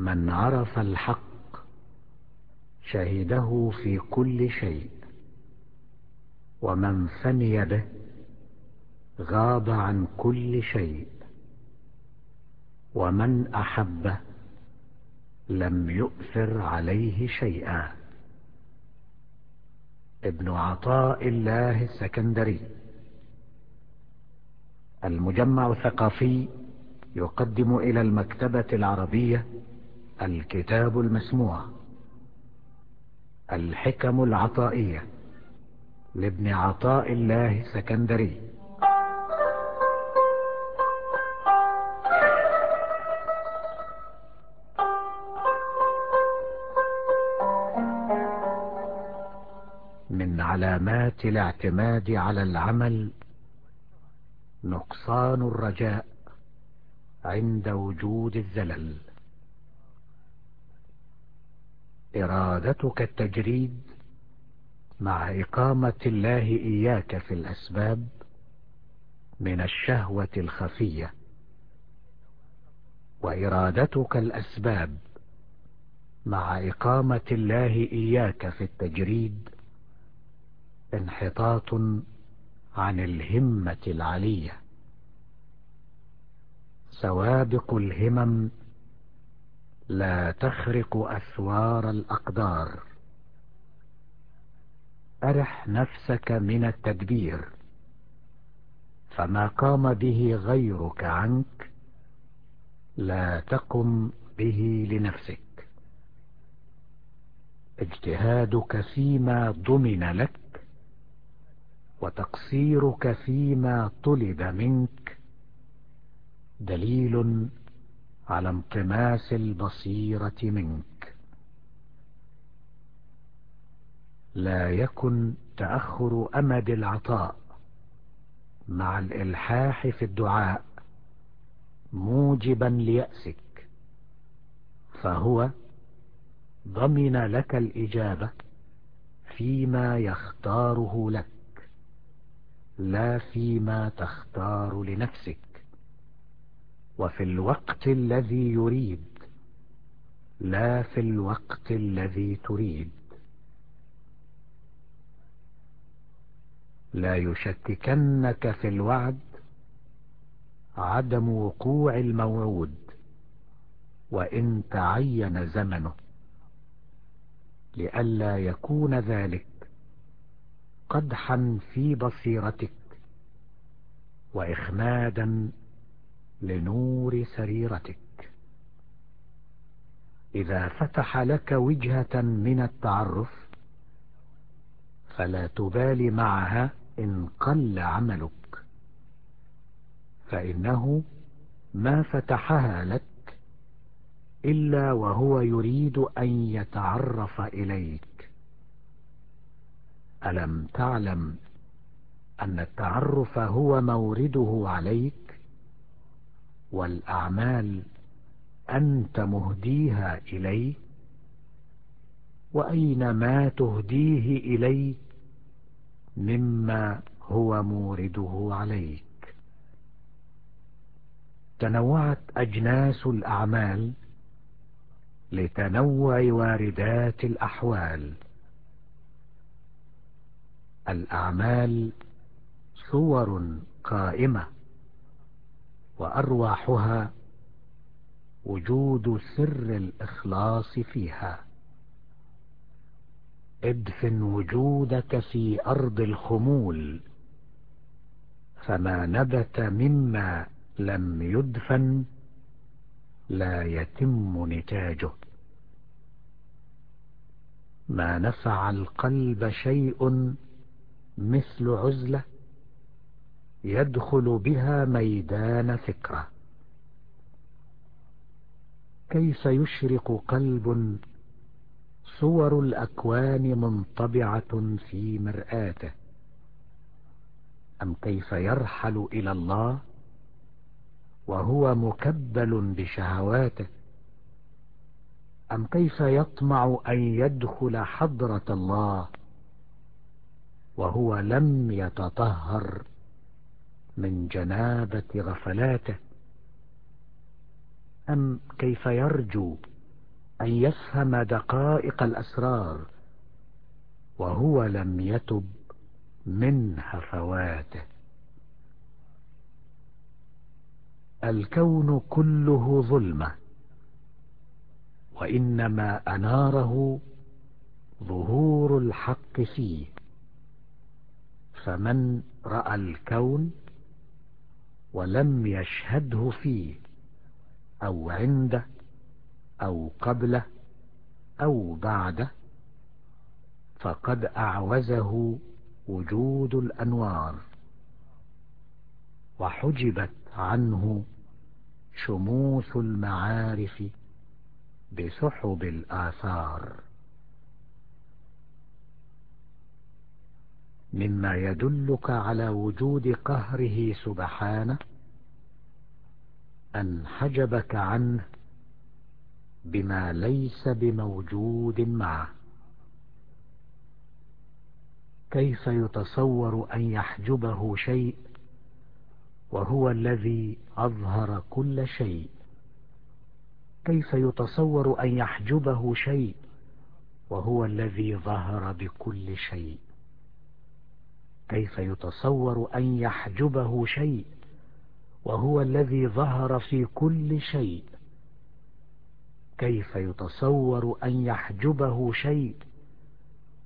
من عرف الحق شهده في كل شيء ومن فني به غاب عن كل شيء ومن أحبه لم يؤثر عليه شيئا. ابن عطاء الله السكندري. المجمع الثقافي يقدم إلى المكتبة العربية الكتاب المسموع. الحكم العطائية. لابن عطاء الله السكندري من علامات الاعتماد على العمل نقصان الرجاء عند وجود الزلل. إرادتك التجريد مع إقامة الله إياك في الأسباب من الشهوة الخفية. وإرادتك الأسباب مع إقامة الله إياك في التجريد انحطاط عن الهمة العلية. سوابق الهمم لا تخرق أثوار الأقدار. أرح نفسك من التدبير. فما قام به غيرك عنك لا تقم به لنفسك. اجتهادك فيما ضمن لك وتقصيرك فيما طلب منك. دليل على انطماس البصيرة منك. لا يكن تأخر أمد العطاء مع الإلحاح في الدعاء موجبا ليأسك. فهو ضمن لك الإجابة فيما يختاره لك لا فيما تختار لنفسك. وفي الوقت الذي يريد. لا في الوقت الذي تريد. لا يشككنك في الوعد عدم وقوع الموعود وإن تعين زمنه. لئلا يكون ذلك قدحا في بصيرتك وإخمادا لنور سريرتك. إذا فتح لك وجهة من التعرف فلا تبال معها إن قل عملك. فإنه ما فتحها لك إلا وهو يريد أن يتعرف إليك. ألم تعلم أن التعرف هو مورده عليك؟ والأعمال أنت مهديها إليه وأين ما تهديه إليه مما هو مورده عليك. تنوعت أجناس الأعمال لتنوع واردات الأحوال. الأعمال صور قائمة وأرواحها وجود سر الإخلاص فيها. ادفن وجودك في أرض الخمول فما نبت مما لم يدفن لا يتم نتاجه. ما نفع القلب شيء مثل عزلة يدخل بها ميدان فكرة. كيف يشرق قلب صور الأكوان منطبعة في مرآته؟ أم كيف يرحل إلى الله وهو مكبل بشهواته؟ أم كيف يطمع أن يدخل حضرة الله وهو لم يتطهر؟ من جنابة غفلاته. أم كيف يرجو أن يفهم دقائق الأسرار وهو لم يتب من هفواته الكون كله ظلمة وإنما أناره ظهور الحق فيه. فمن رأى الكون ولم يشهده فيه أو عنده أو قبله أو بعده فقد أعوزه وجود الأنوار. وحجبت عنه شموس المعارف بسحب الآثار. مما يدلك على وجود قهره سبحانه أن حجبك عنه بما ليس بموجود معه. كيف يتصور أن يحجبه شيء وهو الذي أظهر كل شيء؟ كيف يتصور أن يحجبه شيء وهو الذي ظهر بكل شيء؟ كيف يتصور أن يحجبه شيء وهو الذي ظهر في كل شيء؟ كيف يتصور أن يحجبه شيء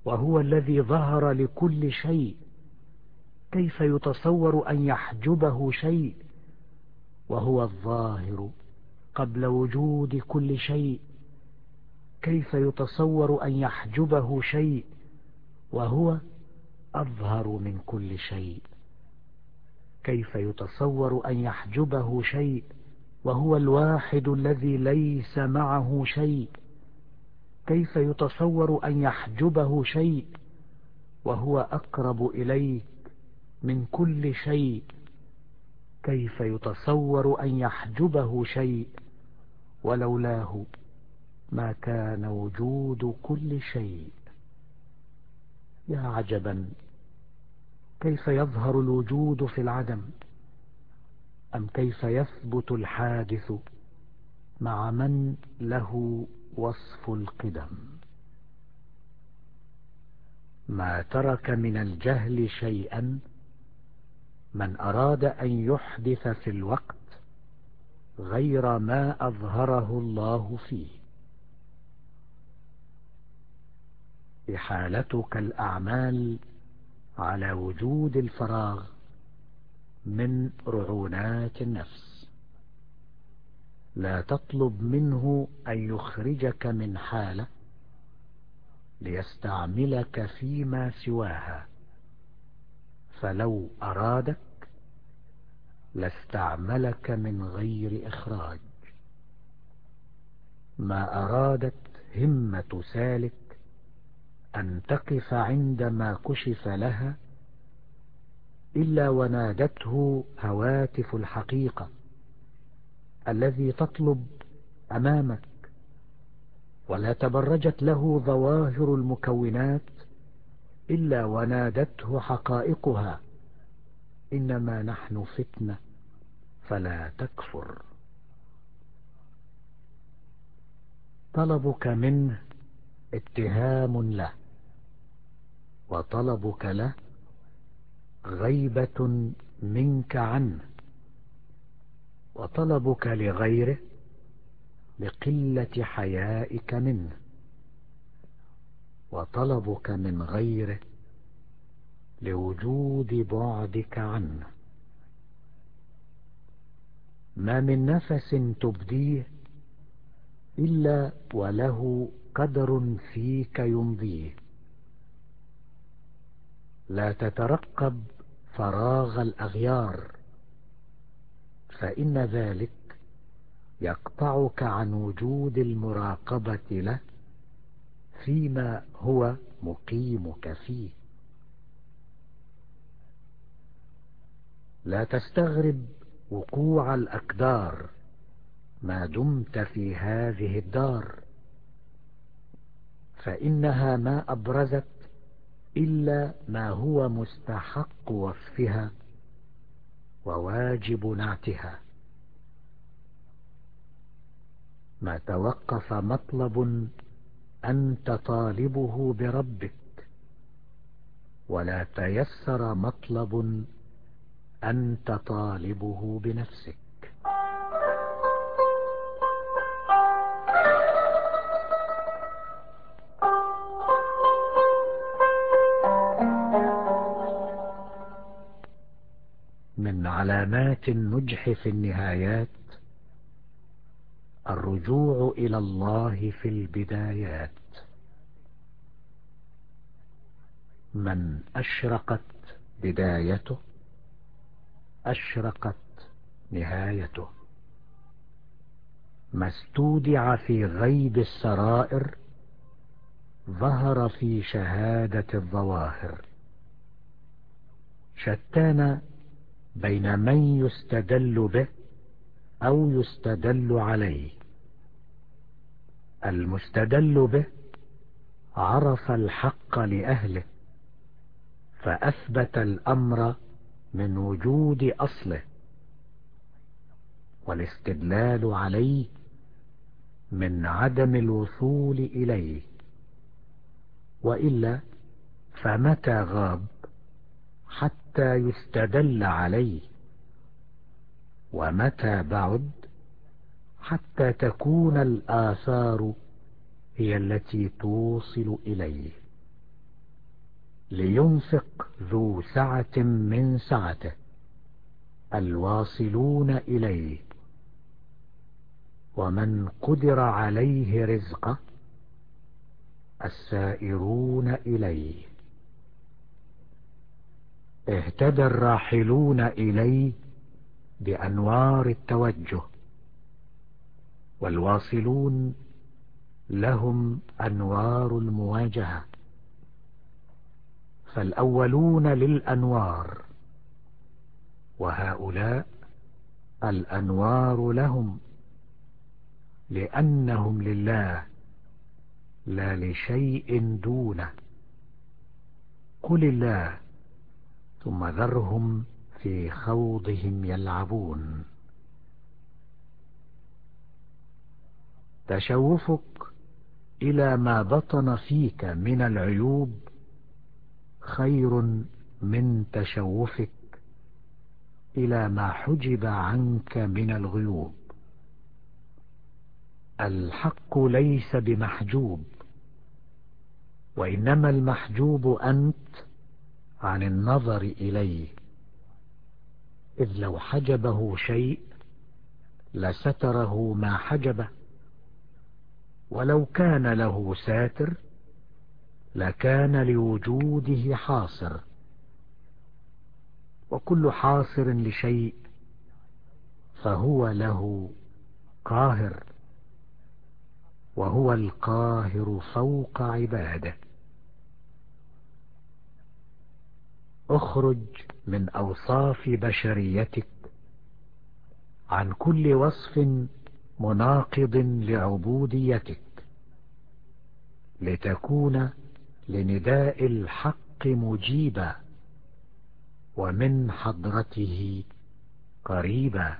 وهو الذي ظهر لكل شيء؟ كيف يتصور أن يحجبه شيء وهو الظاهر قبل وجود كل شيء؟ كيف يتصور أن يحجبه شيء وهو أظهر من كل شيء. كيف يتصور أن يحجبه شيء وهو الواحد الذي ليس معه شيء؟ كيف يتصور أن يحجبه شيء وهو أقرب إليك من كل شيء؟ كيف يتصور أن يحجبه شيء ولولاه ما كان وجود كل شيء؟ يا عجبا. كيف يظهر الوجود في العدم؟ أم كيف يثبت الحادث مع من له وصف القدم؟ ما ترك من الجهل شيئا من أراد أن يحدث في الوقت غير ما أظهره الله فيه. إحالتك الأعمال على وجود الفراغ من رعونات النفس. لا تطلب منه أن يخرجك من حالة ليستعملك فيما سواها. فلو أرادك لاستعملك من غير إخراج. ما أرادت همة سالك أن تقف عندما كشف لها إلا ونادته هواتف الحقيقة الذي تطلب أمامك ولا تبرجت له ظواهر المكونات إلا ونادته حقائقها إنما نحن فتنة فلا تكفر. طلبك منه اتهام له. وطلبك له غيبة منك عنه. وطلبك لغيره لقلة حيائك منه. وطلبك من غيره لوجود بعدك عنه. ما من نفس تبديه إلا وله قدر فيك يمضيه. لا تترقب فراغ الأغيار فإن ذلك يقطعك عن وجود المراقبة له فيما هو مقيمك فيه. لا تستغرب وقوع الأقدار ما دمت في هذه الدار فإنها ما أبرزت إلا ما هو مستحق وصفها وواجب نعتها. ما توقف مطلب أنت طالبه بربك ولا تيسر مطلب أنت طالبه بنفسك. علامات النجح في النهايات الرجوع إلى الله في البدايات. من أشرقت بدايته أشرقت نهايته. ما استودع في غيب السرائر ظهر في شهادة الظواهر. شتان بين من يستدل به أو يستدل عليه. المستدل به عرف الحق لأهله فأثبت الأمر من وجود أصله والاستدلال عليه من عدم الوصول إليه. وإلا فمتى غاب؟ حتى يستدل عليه. ومتى بعد؟ حتى تكون الآثار هي التي توصل إليه. لينفق ذو سعة من سعته الواصلون إليه. ومن قدر عليه رزقه السائرون إليه. اهتدى الراحلون إليه بأنوار التوجه والواصلون لهم أنوار المواجهة. فالأولون للأنوار وهؤلاء الأنوار لهم لأنهم لله لا لشيء دونه. قل الله ثم ذرهم في خوضهم يلعبون. تشوفك إلى ما بطن فيك من العيوب خير من تشوفك إلى ما حجب عنك من الغيوب. الحق ليس بمحجوب وإنما المحجوب أنت عن النظر إليه. إذ لو حجبه شيء لستره ما حجبه ولو كان له ساتر لكان لوجوده حاصر. وكل حاصر لشيء فهو له قاهر. وهو القاهر فوق عباده. اخرج من أوصاف بشريتك عن كل وصف مناقض لعبوديتك لتكون لنداء الحق مجيبا ومن حضرته قريبا.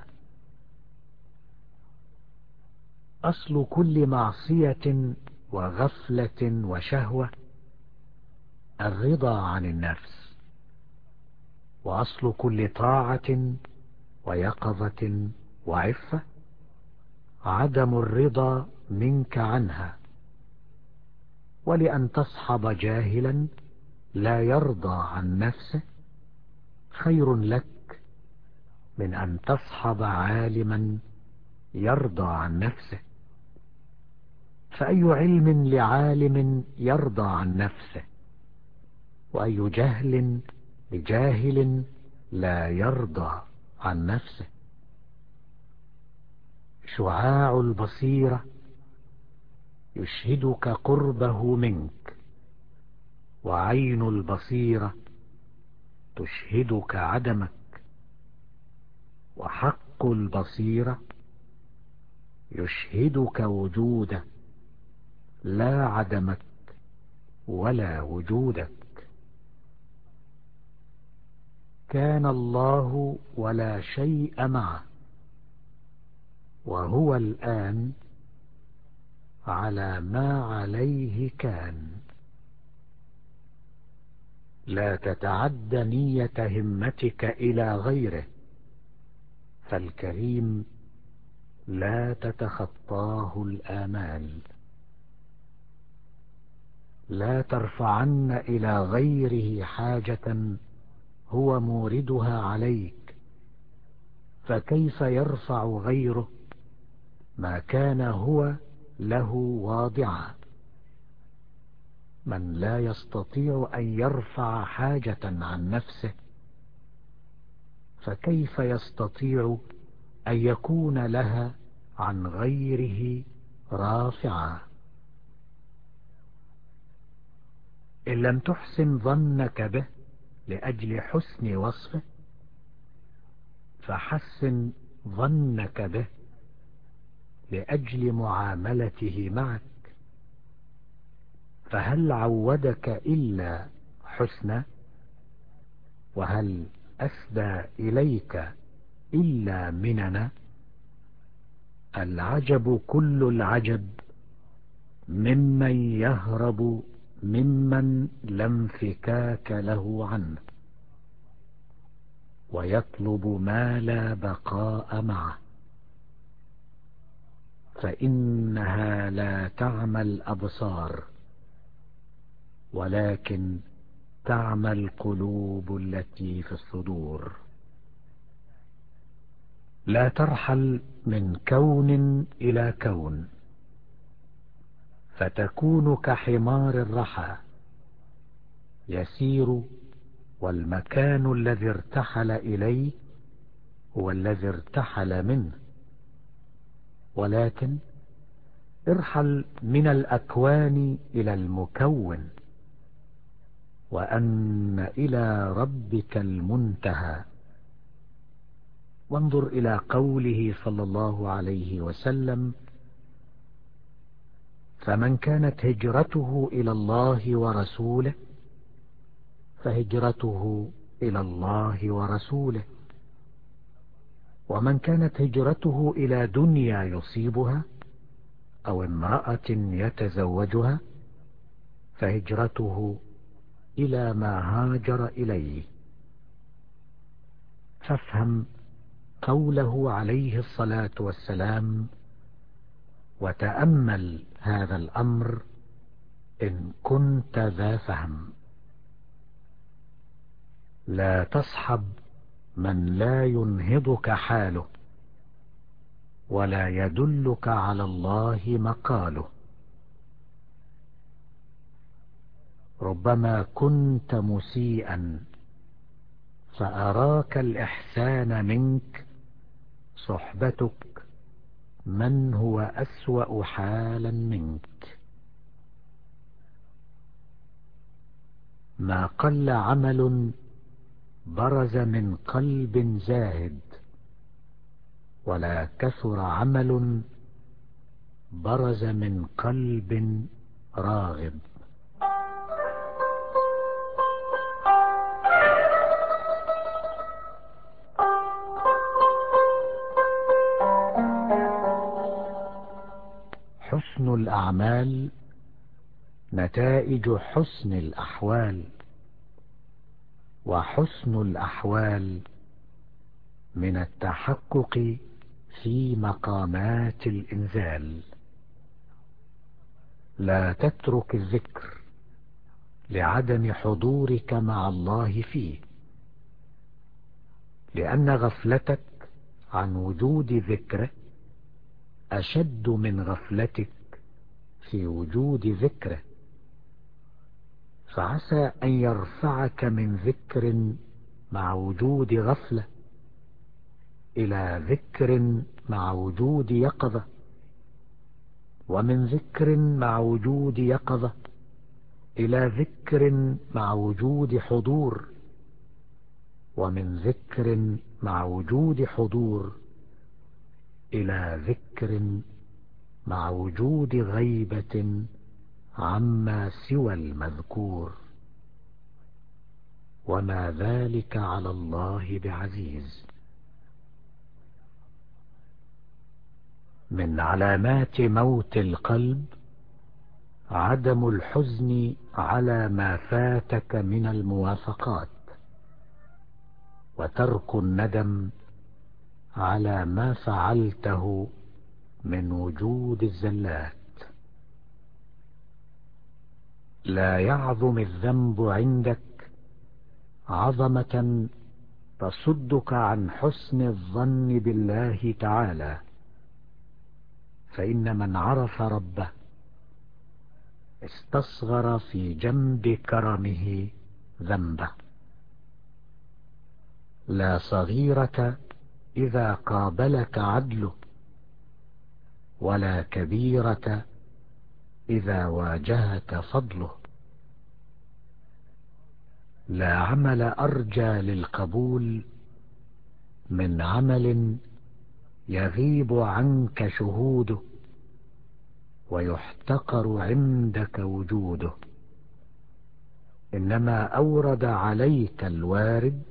أصل كل معصية وغفلة وشهوة الرضا عن النفس. وأصل كل طاعة ويقظة وعفة عدم الرضا منك عنها. ولأن تصحب جاهلا لا يرضى عن نفسه خير لك من أن تصحب عالما يرضى عن نفسه. فأي علم لعالم يرضى عن نفسه وأي جهل لجاهل لا يرضى عن نفسه. شعاع البصيرة يشهدك قربه منك وعين البصيرة تشهدك عدمك وحق البصيرة يشهدك وجوده لا عدمك ولا وجودك. كان الله ولا شيء معه. وهو الآن على ما عليه كان. لا تتعد نية همتك إلى غيره. فالكريم لا تتخطاه الآمال. لا ترفعن إلى غيره حاجة هو موردها عليك فكيف يرفع غيره؟ ما كان هو له واضعا. من لا يستطيع أن يرفع حاجة عن نفسه فكيف يستطيع أن يكون لها عن غيره رافعا؟ إن لم تحسن ظنك به لأجل حسن وصفه فحسن ظنك به لأجل معاملته معك. فهل عودك إلا حسنا وهل أسدى إليك إلا مننا العجب كل العجب ممن يهرب ممن لا انفكاك له عنه ويطلب ما لا بقاء معه. فإنها لا تعمى الأبصار ولكن تعمى القلوب التي في الصدور. لا ترحل من كون إلى كون. فتكون كحمار الرحى يسير والمكان الذي ارتحل إليه هو الذي ارتحل منه. ولكن ارحل من الأكوان إلى المكون وأن إلى ربك المنتهى. وانظر إلى قوله صلى الله عليه وسلم فمن كانت هجرته إلى الله ورسوله فهجرته إلى الله ورسوله. ومن كانت هجرته إلى دنيا يصيبها أو امرأة يتزوجها فهجرته إلى ما هاجر إليه. فافهم قوله عليه الصلاة والسلام وتأمل هذا الأمر إن كنت ذا فهم. لا تصحب من لا ينهضك حاله ولا يدلك على الله مقاله. ربما كنت مسيئا فأراك الإحسان منك صحبتك من هو أسوأ حالا منك؟ ما قل عمل برز من قلب زاهد ولا كثر عمل برز من قلب راغب. حسن الأعمال نتائج حسن الأحوال وحسن الأحوال من التحقق في مقامات الإنزال. لا تترك الذكر لعدم حضورك مع الله فيه لأن غفلتك عن وجود ذكره أشد من غفلتك في وجود ذكره. فعسى أن يرفعك من ذكر مع وجود غفلة إلى ذكر مع وجود يقظة ومن ذكر مع وجود يقظة إلى ذكر مع وجود حضور ومن ذكر مع وجود حضور إلى ذكر مع وجود غيبة عما سوى المذكور. وما ذلك على الله بعزيز. من علامات موت القلب عدم الحزن على ما فاتك من الموافقات وترك الندم على ما فعلته من وجود الزلات. لا يعظم الذنب عندك عظمة تصدك عن حسن الظن بالله تعالى. فإن من عرف ربه استصغر في جنب كرمه ذنبه. لا صغيرة إذا قابلك عدله ولا كبيرة إذا واجهك فضله لا عمل أرجى للقبول من عمل يغيب عنك شهوده ويحتقر عندك وجوده إنما أورد عليك الوارد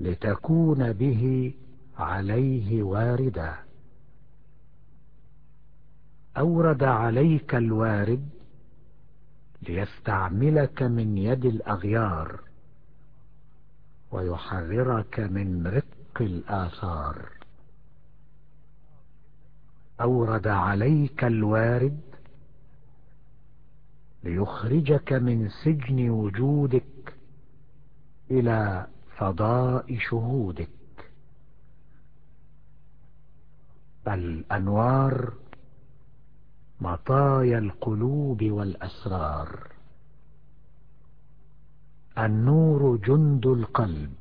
لتكون به عليه واردا. أورد عليك الوارد ليستعملك من يد الأغيار ويحررك من رق الآثار. أورد عليك الوارد ليخرجك من سجن وجودك إلى فضاء شهودك. الأنوار مطايا القلوب والأسرار. النور جند القلب.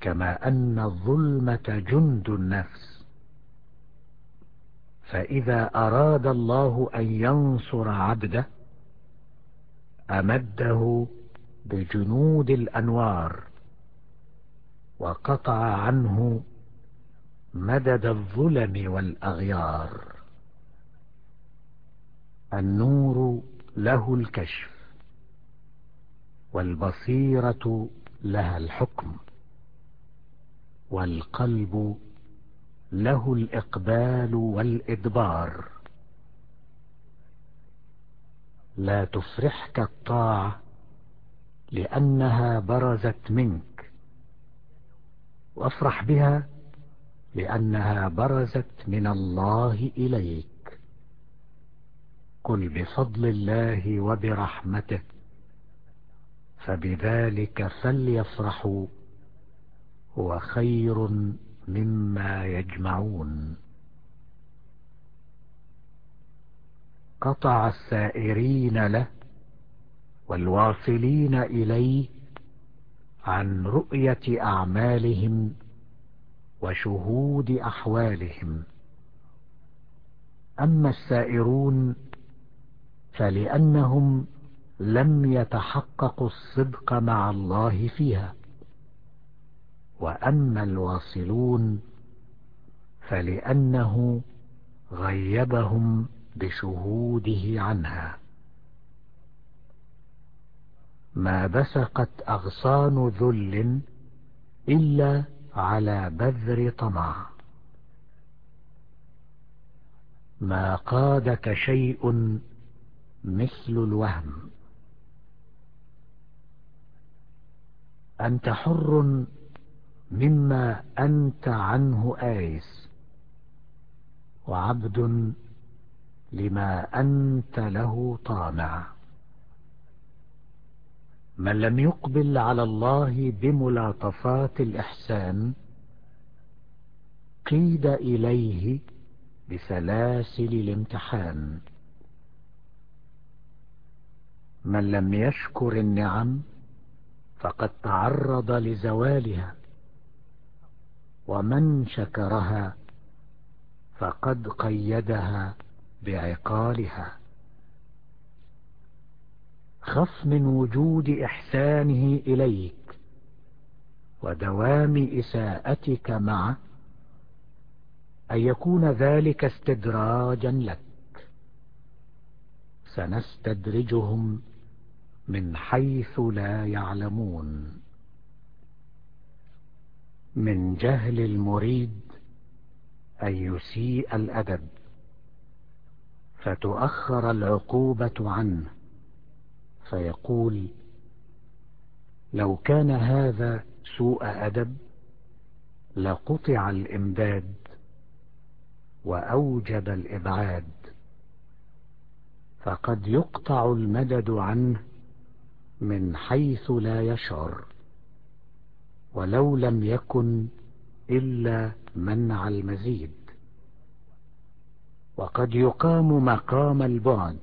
كما أن الظلمة جند النفس. فإذا أراد الله أن ينصر عبده أمده بجنود الأنوار وقطع عنه مدد الظلم والأغيار. النور له الكشف والبصيرة لها الحكم والقلب له الإقبال والإدبار. لا تفرحك الطاعة لأنها برزت منك. وافرح بها لأنها برزت من الله إليك. قل بفضل الله وبرحمته. فبذلك فليفرحوا. هو خير مما يجمعون. قطع السائرين له والواصلين إليه عن رؤية أعمالهم وشهود أحوالهم. أما السائرون فلأنهم لم يتحققوا الصدق مع الله فيها. وأما الواصلون فلأنه غيبهم بشهوده عنها. ما بسقت أغصان ذل إلا على بذر طمع. ما قادك شيء مثل الوهم. أنت حر مما أنت عنه آيس وعبد لما أنت له طامع. من لم يقبل على الله بملاطفات الإحسان قيد إليه بسلاسل الامتحان. من لم يشكر النعم فقد تعرض لزوالها ومن شكرها فقد قيدها بعقالها. خف من وجود إحسانه إليك ودوام إساءتك معه أن يكون ذلك استدراجا لك. سنستدرجهم من حيث لا يعلمون. من جهل المريد أن يسيء الأدب فتؤخر العقوبة عنه. فيقول لو كان هذا سوء أدب لقطع الإمداد وأوجب الإبعاد فقد يقطع المدد عنه من حيث لا يشعر ولو لم يكن إلا منع المزيد. وقد يقام مقام البعد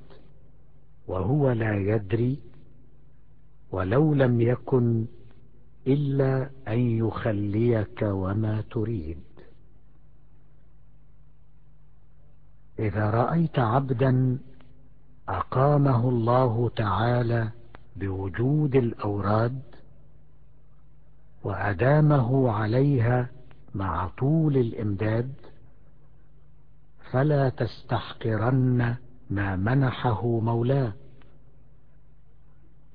وهو لا يدري ولو لم يكن إلا أن يخليك وما تريد. إذا رأيت عبدا أقامه الله تعالى بوجود الأوراد وأدامه عليها مع طول الإمداد فلا تستحقرن ما منحه مولاه.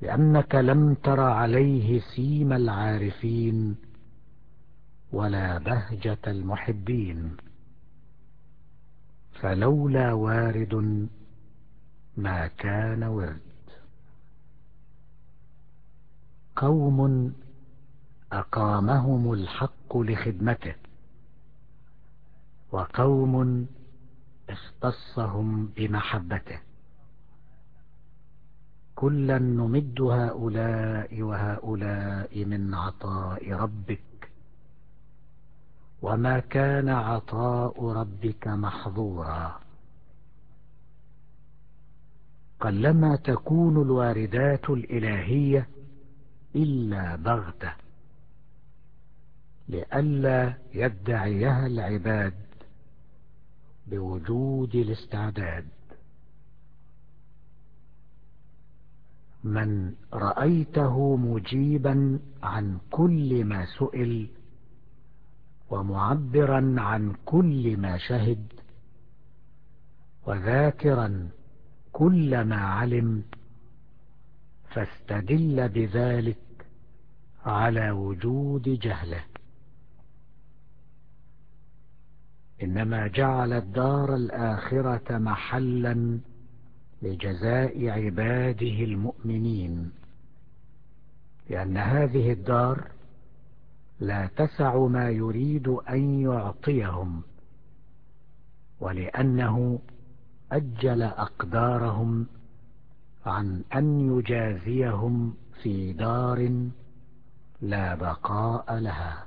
لأنك لم تر عليه سيم العارفين ولا بهجة المحبين. فلولا وارد ما كان ورد. قوم أقامهم الحق لخدمته وقوم اختصهم بمحبته. كلا نمد هؤلاء وهؤلاء من عطاء ربك. وما كان عطاء ربك محظورا. قلما تكون الواردات الإلهية إلا بغتة. لئلا يدعيها العباد بوجود الاستعداد. من رأيته مجيبا عن كل ما سئل ومعبرا عن كل ما شهد وذاكرا كل ما علم فاستدل بذلك على وجود جهله. إنما جعل الدار الآخرة محلا لجزاء عباده المؤمنين لأن هذه الدار لا تسع ما يريد أن يعطيهم ولأنه أجل أقدارهم عن أن يجازيهم في دار لا بقاء لها.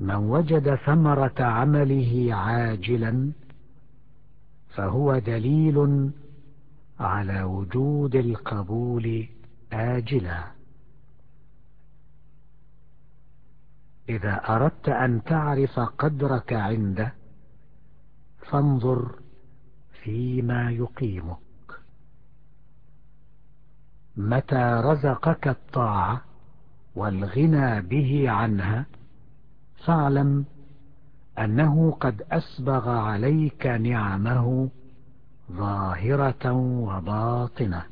من وجد ثمرة عمله عاجلا فهو دليل على وجود القبول آجلا. إذا أردت أن تعرف قدرك عنده فانظر فيما يقيمك. متى رزقك الطاعة والغنى به عنها فاعلم أنه قد أسبغ عليك نعمه ظاهرة وباطنة.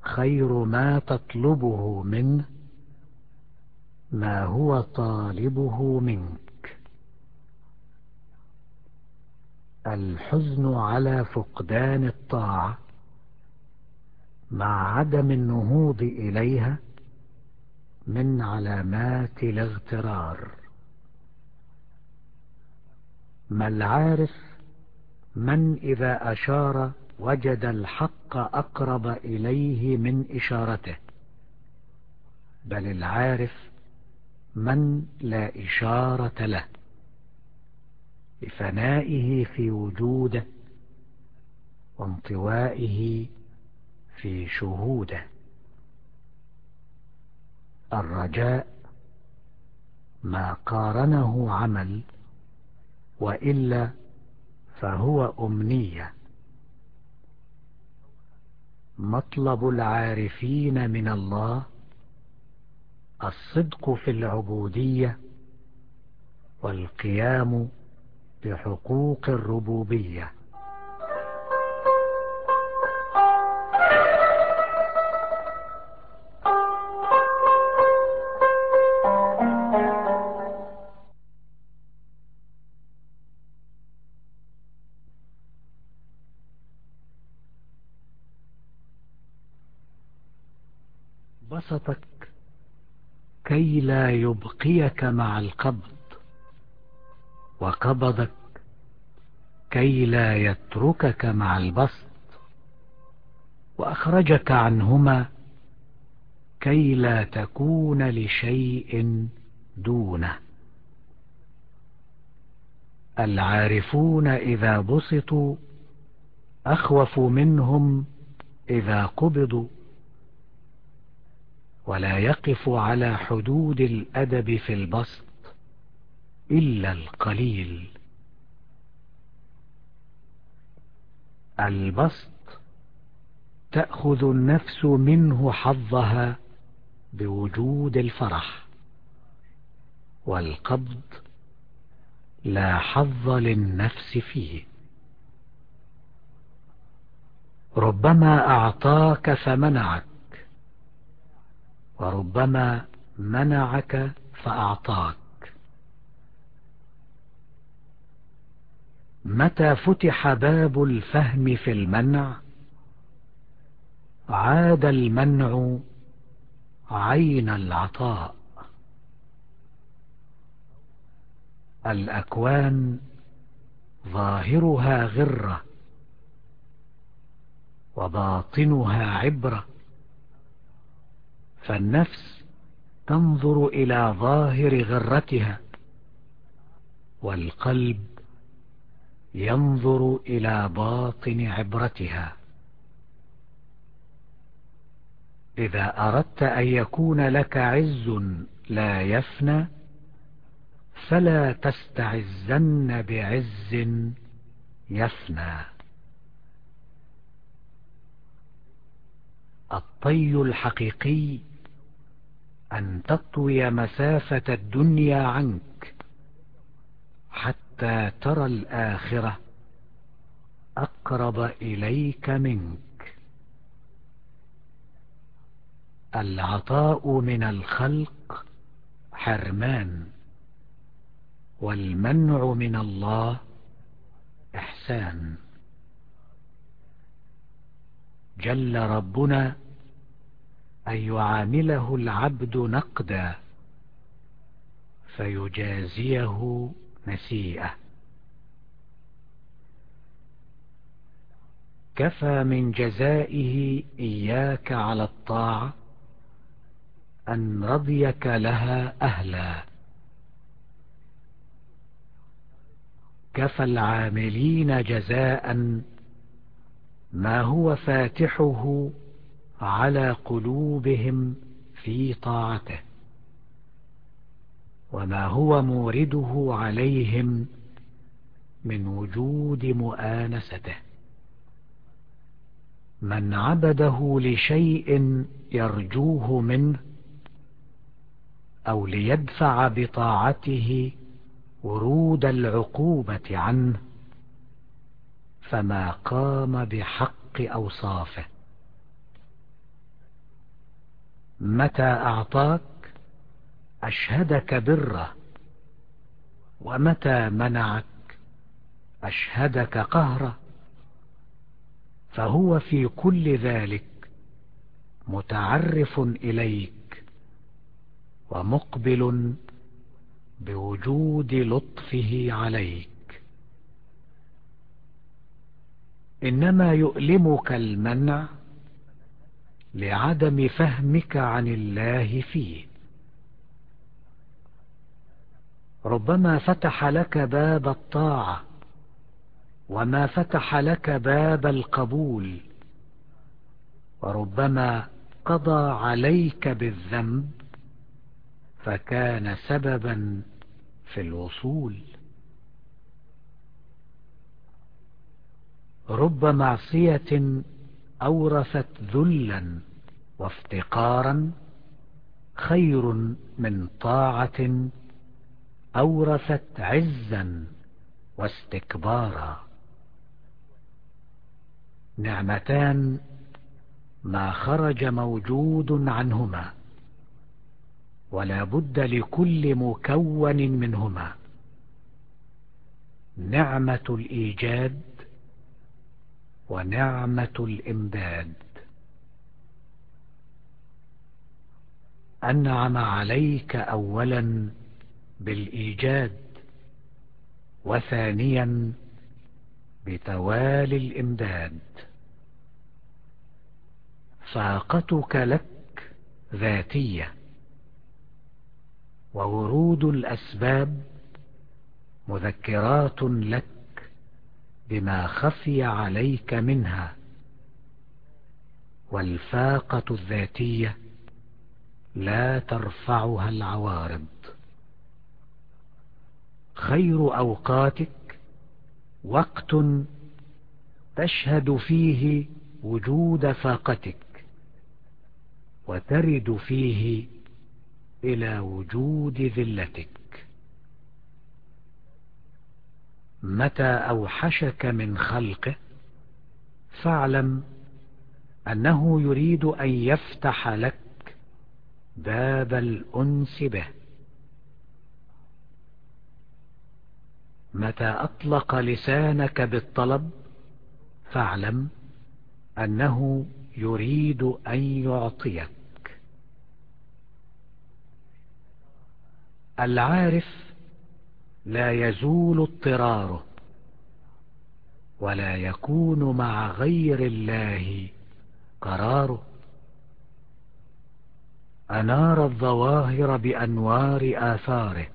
خير ما تطلبه منه ما هو طالبه منك. الحزن على فقدان الطاعة مع عدم النهوض إليها من علامات الاغترار. ما العارف من إذا أشار وجد الحق أقرب إليه من إشارته بل العارف من لا إشارة له لفنائه في وجوده وانطوائه في شهوده. الرجاء ما قارنه عمل وإلا فهو أمنية. مطلب العارفين من الله الصدق في العبودية والقيام بحقوق الربوبية. بسطك كي لا يبقيك مع القبض وقبضك كي لا يتركك مع البسط وأخرجك عنهما كي لا تكون لشيء دونه العارفون إذا بسطوا أخوف منهم إذا قبضوا ولا يقف على حدود الأدب في البسط إلا القليل. البسط تأخذ النفس منه حظها بوجود الفرح والقبض لا حظ للنفس فيه. ربما أعطاك فمنعك وربما منعك فأعطاك. متى فتح باب الفهم في المنع؟ عاد المنع عين العطاء. الأكوان ظاهرها غرة وباطنها عبرة. فالنفس تنظر إلى ظاهر غرتها والقلب ينظر إلى باطن عبرتها. إذا أردت أن يكون لك عز لا يفنى فلا تستعزن بعز يفنى. الطي الحقيقي أن تطوي مسافة الدنيا عنك حتى ترى الآخرة أقرب إليك منك. العطاء من الخلق حرمان والمنع من الله إحسان. جل ربنا أن يعامله العبد نقدا فيجازيه نسيئة. كفى من جزائه إياك على الطاعة أن رضيك لها أهلا. كفى العاملين جزاء ما هو فاتحه على قلوبهم في طاعته. وما هو مورده عليهم من وجود مؤانسته. من عبده لشيء يرجوه منه أو ليدفع بطاعته ورود العقوبة عنه فما قام بحق أوصافه. متى أعطاك؟ أشهدك بره ومتى منعك؟ أشهدك قهره فهو في كل ذلك متعرف إليك ومقبل بوجود لطفه عليك. إنما يؤلمك المنع لعدم فهمك عن الله فيه. ربما فتح لك باب الطاعة وما فتح لك باب القبول وربما قضى عليك بالذنب فكان سببا في الوصول. رب معصية أورثت ذلا وافتقارا خير من طاعة أورثت عزا واستكبارا. نعمتان ما خرج موجود عنهما ولا بد لكل مكون منهما. نعمة الإيجاد ونعمة الإمداد. أنعم عليك أولا بالإيجاد وثانيا بتوالي الإمداد. فاقتك لك ذاتية وورود الأسباب مذكرات لك بما خفي عليك منها. والفاقة الذاتية لا ترفعها العوارض. خير أوقاتك وقت تشهد فيه وجود فاقتك وترد فيه إلى وجود ذلتك. متى أوحشك من خلقه؟ فاعلم أنه يريد أن يفتح لك باب الأنس به. متى أطلق لسانك بالطلب فاعلم أنه يريد أن يعطيك. العارف لا يزول اضطراره ولا يكون مع غير الله قراره. أنار الظواهر بأنوار آثاره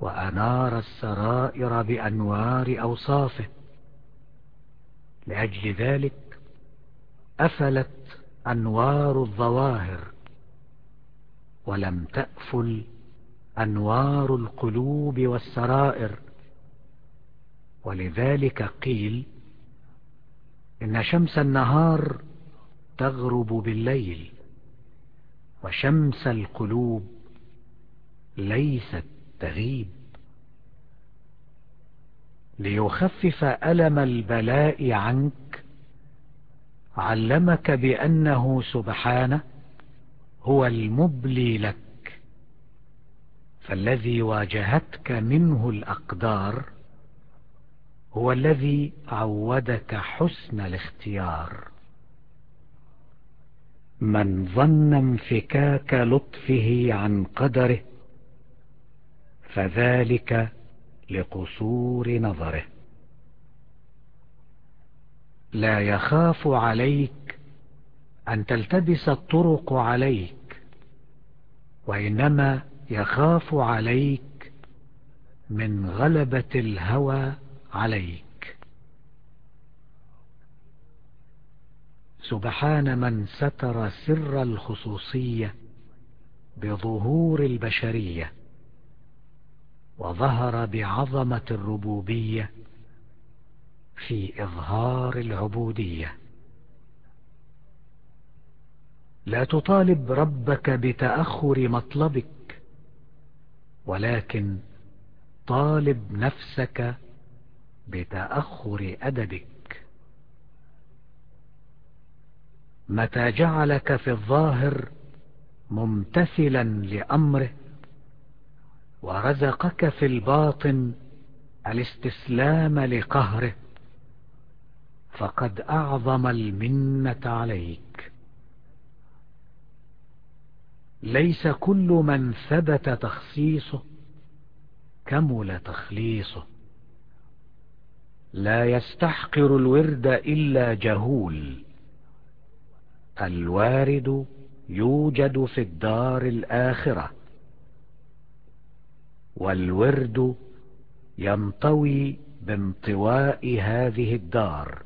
وأنار السرائر بأنوار أوصافه. لأجل ذلك أفلت أنوار الظواهر ولم تأفل أنوار القلوب والسرائر. ولذلك قيل إن شمس النهار تغرب بالليل. وشمس القلوب ليست تغيب. ليخفف ألم البلاء عنك علمك بأنه سبحانه هو المبلي لك. فالذي واجهتك منه الأقدار هو الذي عودك حسن الاختيار. من ظن انفكاك لطفه عن قدره فذلك لقصور نظره. لا يخاف عليك أن تلتبس الطرق عليك وإنما يخاف عليك من غلبة الهوى عليك. سبحان من ستر سر الخصوصية بظهور البشرية وظهر بعظمة الربوبية في إظهار العبودية. لا تطالب ربك بتأخر مطلبك ولكن طالب نفسك بتأخر أدبك. متى جعلك في الظاهر ممتثلا لأمره ورزقك في الباطن الاستسلام لقهره فقد أعظم المنة عليك. ليس كل من ثبت تخصيصه كمل تخليصه. لا يستحقر الورد إلا جهول. الوارد يوجد في الدار الآخرة والورد ينطوي بانطواء هذه الدار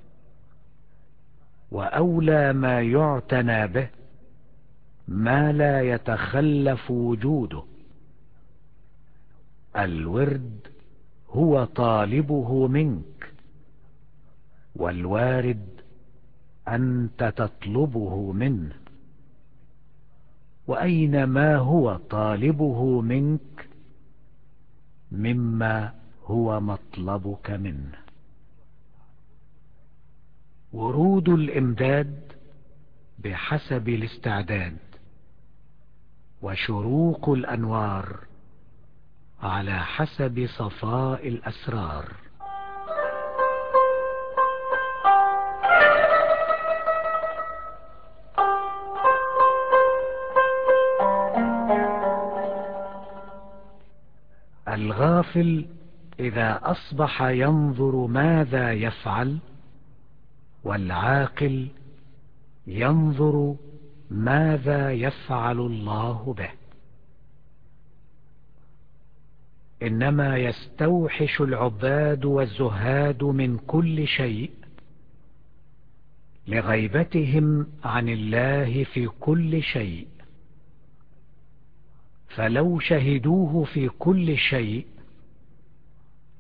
وأولى ما يعتنى به ما لا يتخلف وجوده. الورد هو طالبه منك والوارد أنت تطلبه منه. وأينما هو طالبه منك؟ مما هو مطلبك منه. ورود الإمداد بحسب الاستعداد. وشروق الأنوار على حسب صفاء الأسرار. الغافل إذا أصبح ينظر ماذا يفعل والعاقل ينظر ماذا يفعل الله به. إنما يستوحش العباد والزهاد من كل شيء لغيبتهم عن الله في كل شيء. فلو شهدوه في كل شيء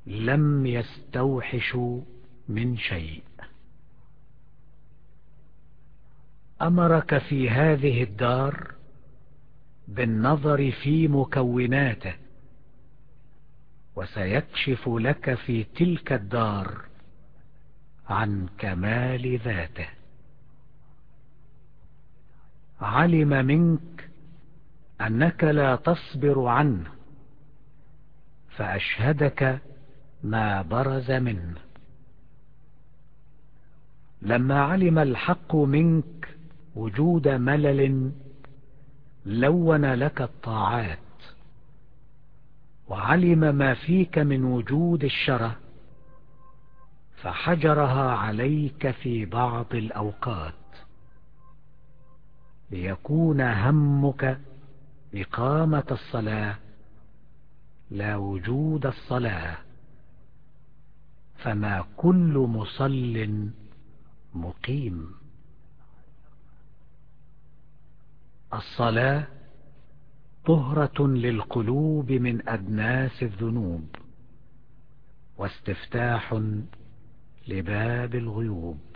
لم يستوحشوا من شيء. أمرك في هذه الدار بالنظر في مكوناته وسيكشف لك في تلك الدار عن كمال ذاته. علم منك أنك لا تصبر عنه فأشهدك ما برز منه. لما علم الحق منك وجود ملل لون لك الطاعات وعلم ما فيك من وجود الشره فحجرها عليك في بعض الأوقات ليكون همك إقامة الصلاة لا وجود الصلاة. فما كل مصل مقيم. الصلاة طهرة للقلوب من أدناس الذنوب واستفتاح لباب الغيوب.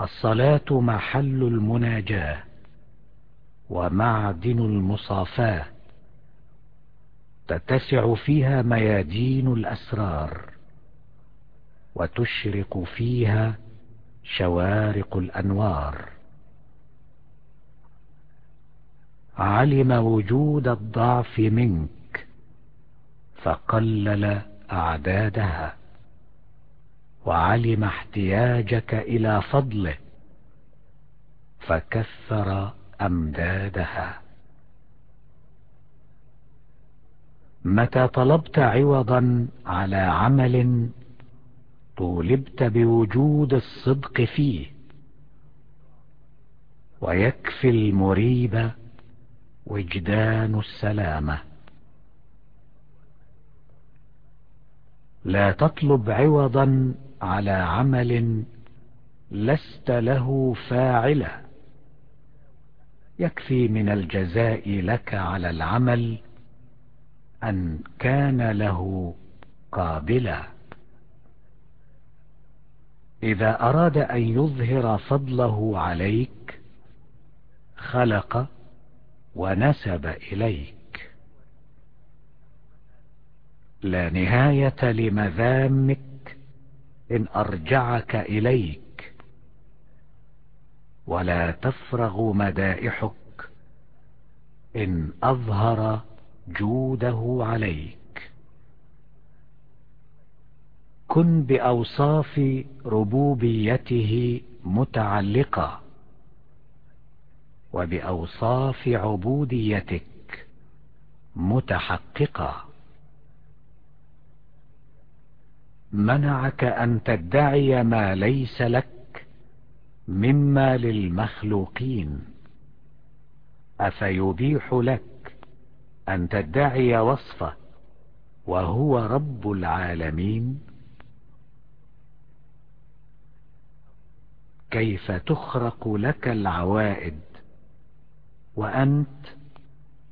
الصلاة محل المناجاة ومعدن المصافاة تتسع فيها ميادين الأسرار وتشرق فيها شوارق الأنوار. علم وجود الضعف منك فقلل أعدادها. وعلم احتياجك إلى فضله فكثر أمدادها. متى طلبت عوضا على عمل طولبت بوجود الصدق فيه ويكفي المريب وجدان السلامة. لا تطلب عوضا على عمل لست له فاعلا يكفي من الجزاء لك على العمل أن كان له قابلا إذا أراد أن يظهر فضله عليك خلق ونسب إليك. لا نهاية لمذامك إن أرجعك إليك ولا تفرغ مدائحك إن أظهر جوده عليك. كن بأوصاف ربوبيته متعلقة وبأوصاف عبوديتك متحققة. منعك أن تدعي ما ليس لك مما للمخلوقين. أفيبيح لك أن تدعي وصفه وهو رب العالمين؟ كيف تخرق لك العوائد وأنت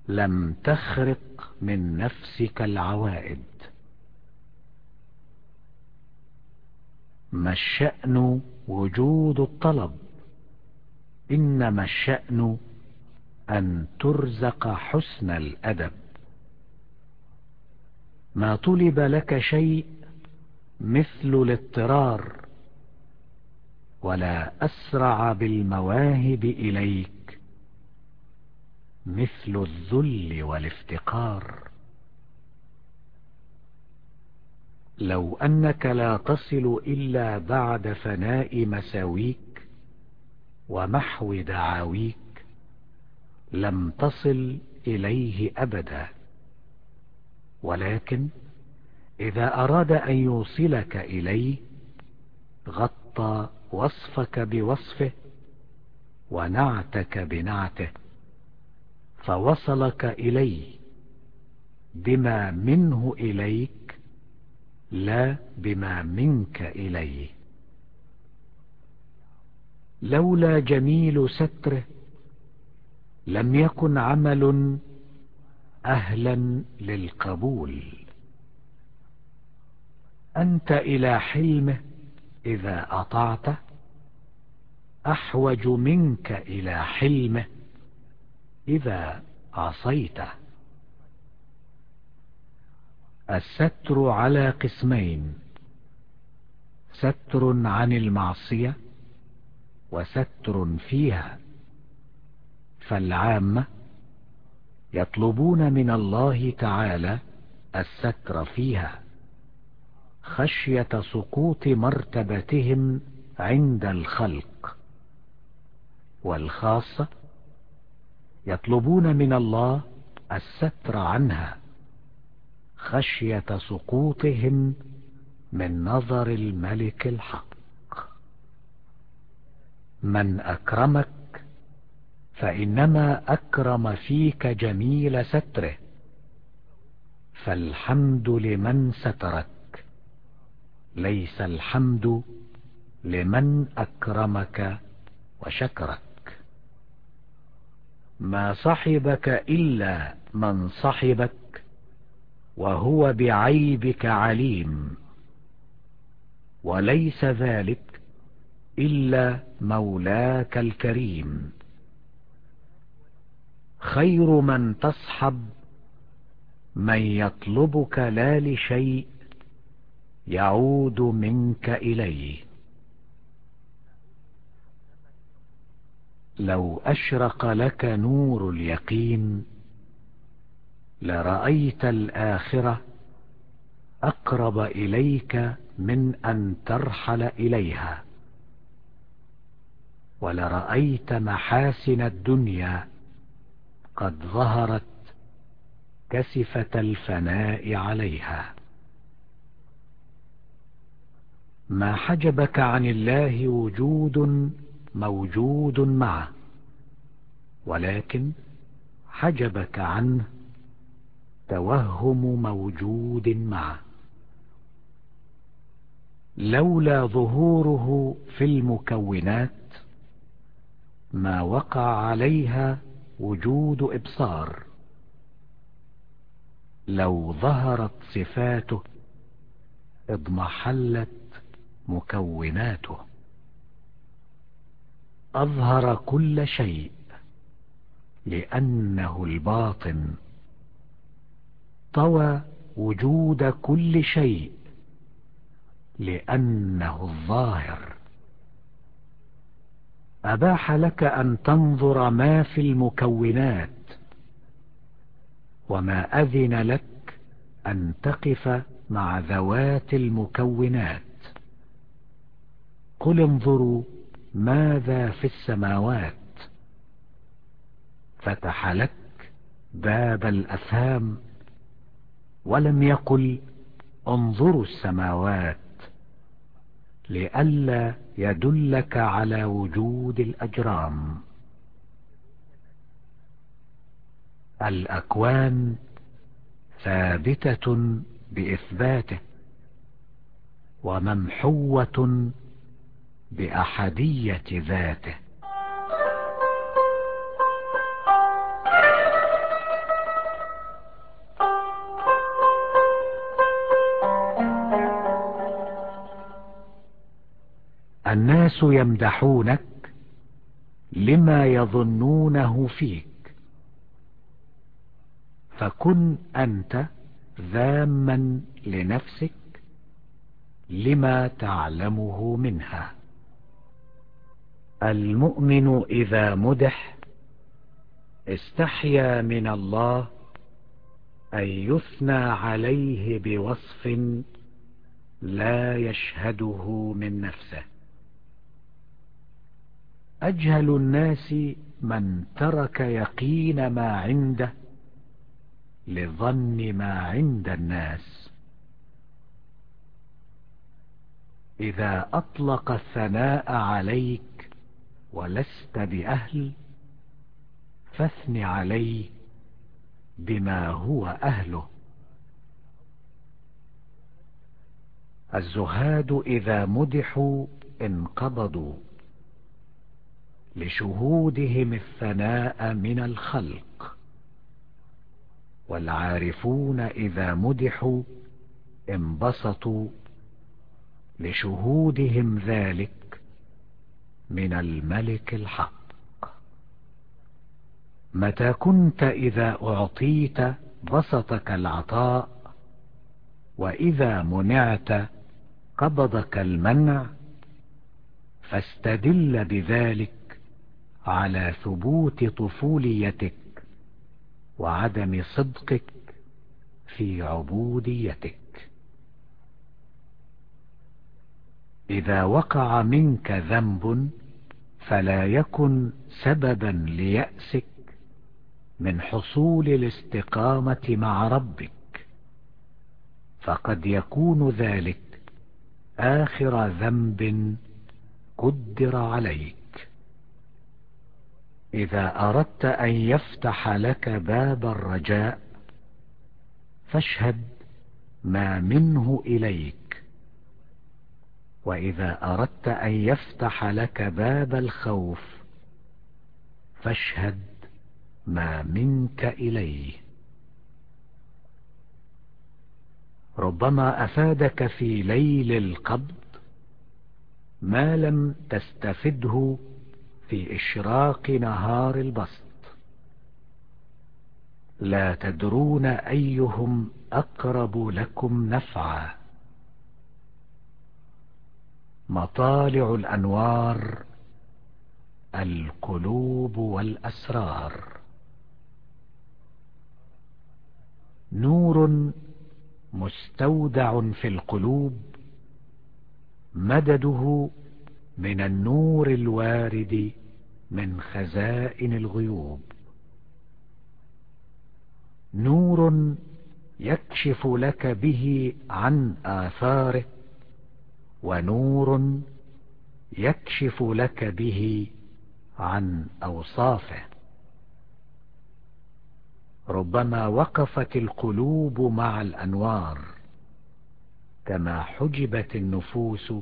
لم تخرق من نفسك العوائد؟ ما الشأن وجود الطلب؟ إنما الشأن أن ترزق حسن الأدب. ما طلب لك شيء مثل الاضطرار ولا أسرع بالمواهب إليك مثل الذل والافتقار. لو أنك لا تصل إلا بعد فناء مساويك ومحو دعاويك لم تصل إليه أبدا. ولكن إذا أراد أن يوصلك إليه غطى وصفك بوصفه ونعتك بنعته فوصلك إليه بما منه إليك لا بما منك إليه. لولا جميل ستره لم يكن عمل أهلا للقبول. أنت إلى حلمه إذا أطعته أحوج منك إلى حلمه إذا عصيته. الستر على قسمين ستر عن المعصية وستر فيها. فالعامة يطلبون من الله تعالى الستر فيها. خشية سقوط مرتبتهم عند الخلق. والخاصة يطلبون من الله الستر عنها. خشية سقوطهم من نظر الملك الحق. من أكرمك فإنما أكرم فيك جميل ستره فالحمد لمن سترك ليس الحمد لمن أكرمك وشكرك. ما صحبك إلا من صحبك وهو بعيبك عليم. وليس ذلك إلا مولاك الكريم. خير من تصحب من يطلبك لا لشيء يعود منك إليه. لو أشرق لك نور اليقين لرأيت الآخرة أقرب إليك من أن ترحل إليها. ولرأيت محاسن الدنيا قد ظهرت كسفة الفناء عليها. ما حجبك عن الله وجود موجود معه ولكن حجبك عنه توهم موجود معه لولا ظهوره في المكونات ما وقع عليها وجود إبصار. لو ظهرت صفاته اضمحلت مكوناته. أظهر كل شيء لأنه الباطن. طوى وجود كل شيء لأنه الظاهر. أباح لك أن تنظر ما في المكونات وما أذن لك أن تقف مع ذوات المكونات. قل انظروا ماذا في السماوات. فتح لك باب الأفهام ولم يقل انظروا السماوات لئلا يدلك على وجود الأجرام. الأكوان ثابتة بإثباته وممحوة بأحدية ذاته. الناس يمدحونك لما يظنونه فيك. فكن أنت ذاما لنفسك لما تعلمه منها. المؤمن إذا مدح استحيا من الله أن يثنى عليه بوصف لا يشهده من نفسه. أجهل الناس من ترك يقين ما عنده لظن ما عند الناس. إذا أطلق الثناء عليك ولست بأهل فاثن عليه بما هو أهله. الزهاد إذا مدحوا انقبضوا لشهودهم الثناء من الخلق. والعارفون إذا مدحوا انبسطوا لشهودهم ذلك من الملك الحق. متى كنت إذا أعطيت بسطك العطاء وإذا منعت قبضك المنع فاستدل بذلك على ثبوت طفوليتك وعدم صدقك في عبوديتك. إذا وقع منك ذنب فلا يكن سببا ليأسك من حصول الاستقامة مع ربك. فقد يكون ذلك آخر ذنب قدر عليك. إذا أردت أن يفتح لك باب الرجاء فاشهد ما منه إليك. وإذا أردت أن يفتح لك باب الخوف فاشهد ما منك إليه. ربما أفادك في ليل القبض ما لم تستفده في إشراق نهار البسط. لا تدرون أيهم أقرب لكم نفعا. مطالع الأنوار القلوب والأسرار. نور مستودع في القلوب مدده من النور الوارد من خزائن الغيوب. نور يكشف لك به عن آثاره ونور يكشف لك به عن أوصافه. ربما وقفت القلوب مع الأنوار كما حجبت النفوس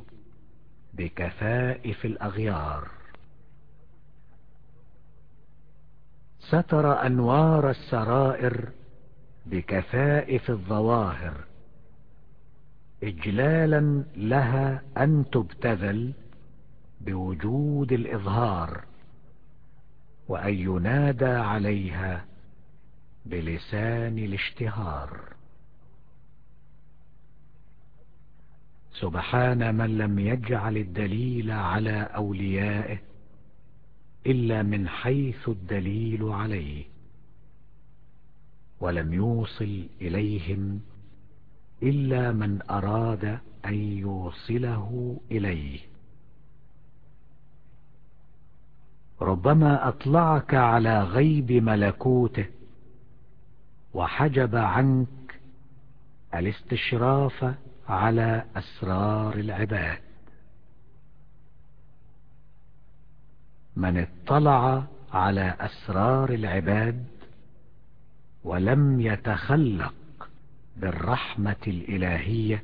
بكفائف الأغيار. ستر أنوار السرائر بكفائف الظواهر. إجلالا لها أن تبتذل بوجود الإظهار وأن ينادى عليها بلسان الاشتهار. سبحان من لم يجعل الدليل على أوليائه إلا من حيث الدليل عليه ولم يوصل إليهم إلا من أراد أن يوصله إليه. ربما أطلعك على غيب ملكوته وحجب عنك الاستشراف على أسرار العباد. من اطلع على أسرار العباد ولم يتخلق بالرحمة الإلهية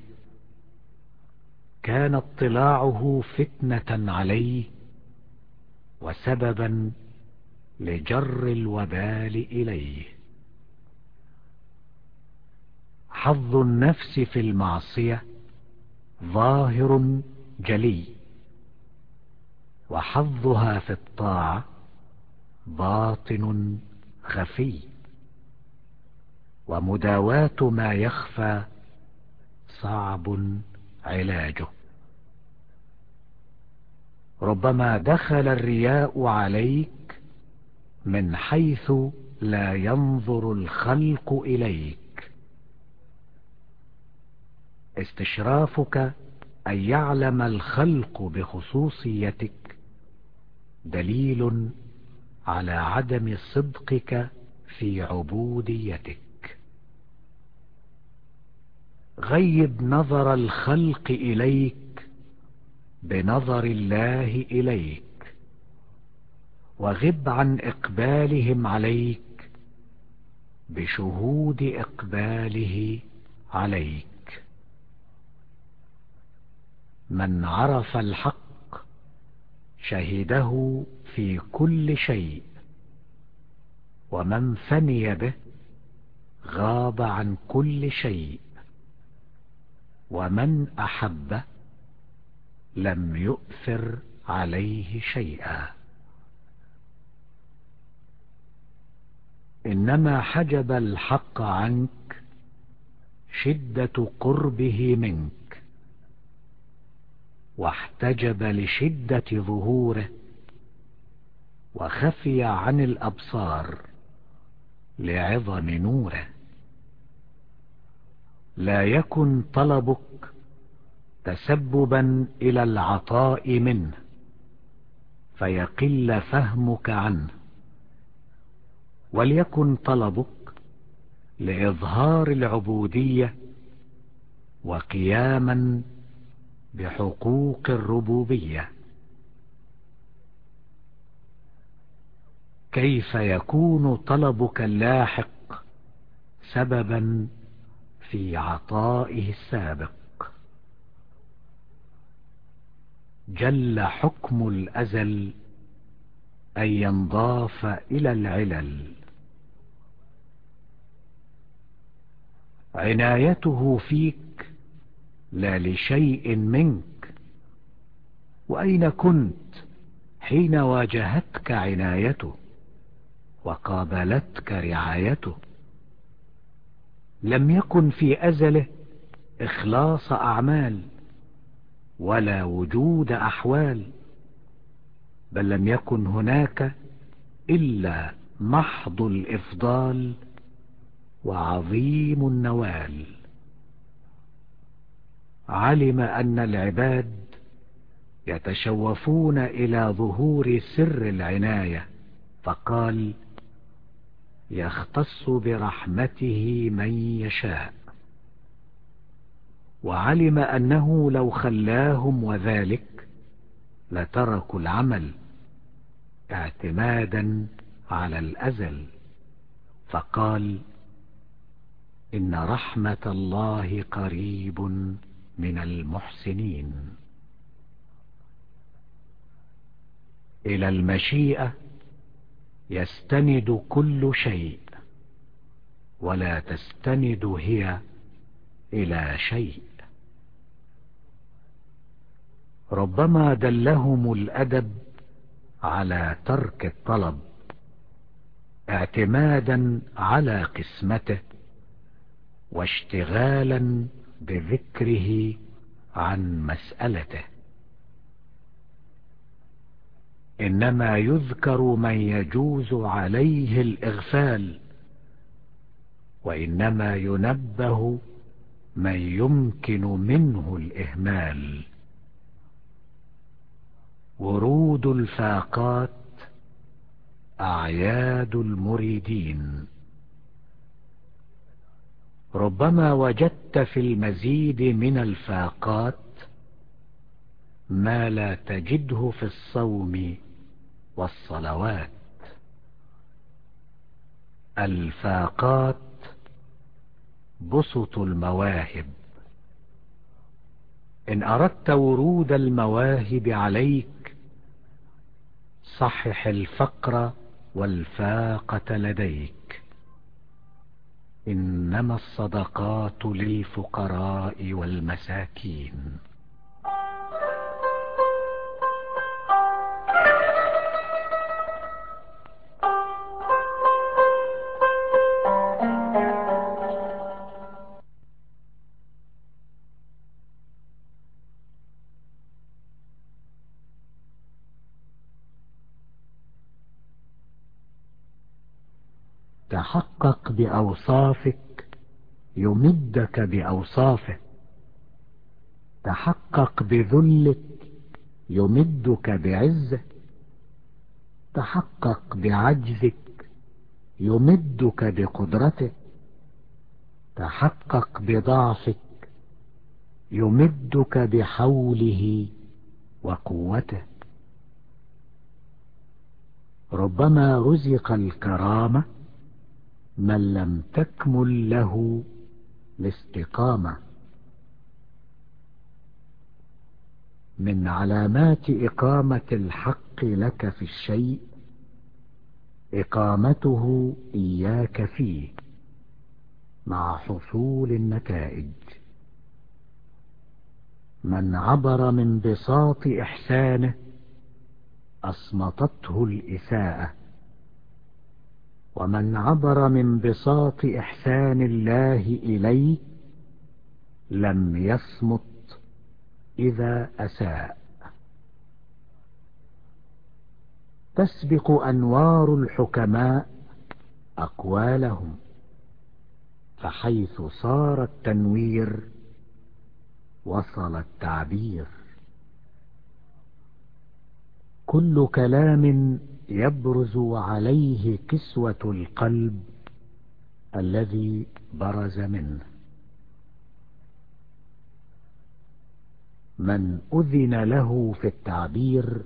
كان اطلاعه فتنة عليه وسببا لجر الوبال إليه. حظ النفس في المعصية ظاهر جلي وحظها في الطاعة باطن خفي ومداواة ما يخفى صعب علاجه. ربما دخل الرياء عليك من حيث لا ينظر الخلق إليك. استشرافك أن يعلم الخلق بخصوصيتك. دليل على عدم صدقك في عبوديتك. غيب نظر الخلق إليك بنظر الله إليك وغب عن إقبالهم عليك بشهود إقباله عليك. من عرف الحق شهده في كل شيء ومن فني به غاب عن كل شيء ومن أحب لم يؤثر عليه شيئا. إنما حجب الحق عنك شدة قربه منك. واحتجب لشدة ظهوره وخفي عن الأبصار لعظم نوره. لا يكن طلبك تسببا إلى العطاء منه فيقل فهمك عنه. وليكن طلبك لإظهار العبودية وقياما بحقوق الربوبية. كيف يكون طلبك اللاحق سببا في عطائه السابق؟ جل حكم الأزل أن ينضاف إلى العلل. عنايته فيك لا لشيء منك. وأين كنت حين واجهتك عنايته وقابلتك رعايته؟ لم يكن في أزله إخلاص أعمال ولا وجود أحوال بل لم يكن هناك إلا محض الإفضال وعظيم النوال. علم أن العباد يتشوفون إلى ظهور سر العناية فقال يختص برحمته من يشاء. وعلم أنه لو خلاهم وذلك لتركوا العمل اعتمادا على الأزل. فقال إن رحمة الله قريب من المحسنين. إلى المشيئة يستند كل شيء ولا تستند هي إلى شيء. ربما دلهم الأدب على ترك الطلب اعتمادا على قسمته واشتغالا بذكره عن مسألته. إنما يذكر من يجوز عليه الإغفال وإنما ينبه من يمكن منه الإهمال. ورود الفاقات أعياد المريدين. ربما وجدت في المزيد من الفاقات ما لا تجده في الصوم والصلوات. الفاقات بسط المواهب. إن أردت ورود المواهب عليك صحح الفقر والفاقة لديك. إنما الصدقات للفقراء والمساكين. بأوصافك يمدك بأوصافه تحقق بذلك يمدك بعزه تحقق بعجزك يمدك بقدرته تحقق بضعفك يمدك بحوله وقوته. ربما رزق الكرامة من لم تكمل له الاستقامة. من علامات إقامة الحق لك في الشيء إقامته إياك فيه مع حصول النتائج. من عبر من بساط إحسانه أصمتته الإساءة. ومن عبر من بساط إحسان الله إليه لم يصمت إذا أساء. تسبق أنوار الحكماء أقوالهم فحيث صار التنوير وصل التعبير. كل كلام يبرز عليه كسوة القلب الذي برز منه. من أذن له في التعبير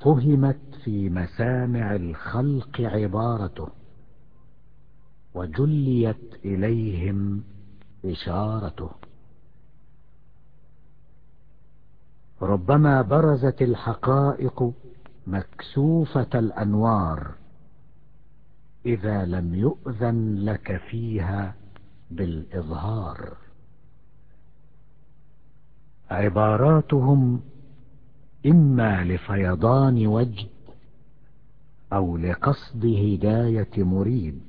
فهمت في مسامع الخلق عبارته وجليت إليهم إشارته. ربما برزت الحقائق مكسوفة الأنوار إذا لم يؤذن لك فيها بالإظهار. عباراتهم إما لفيضان وجد أو لقصد هداية مريد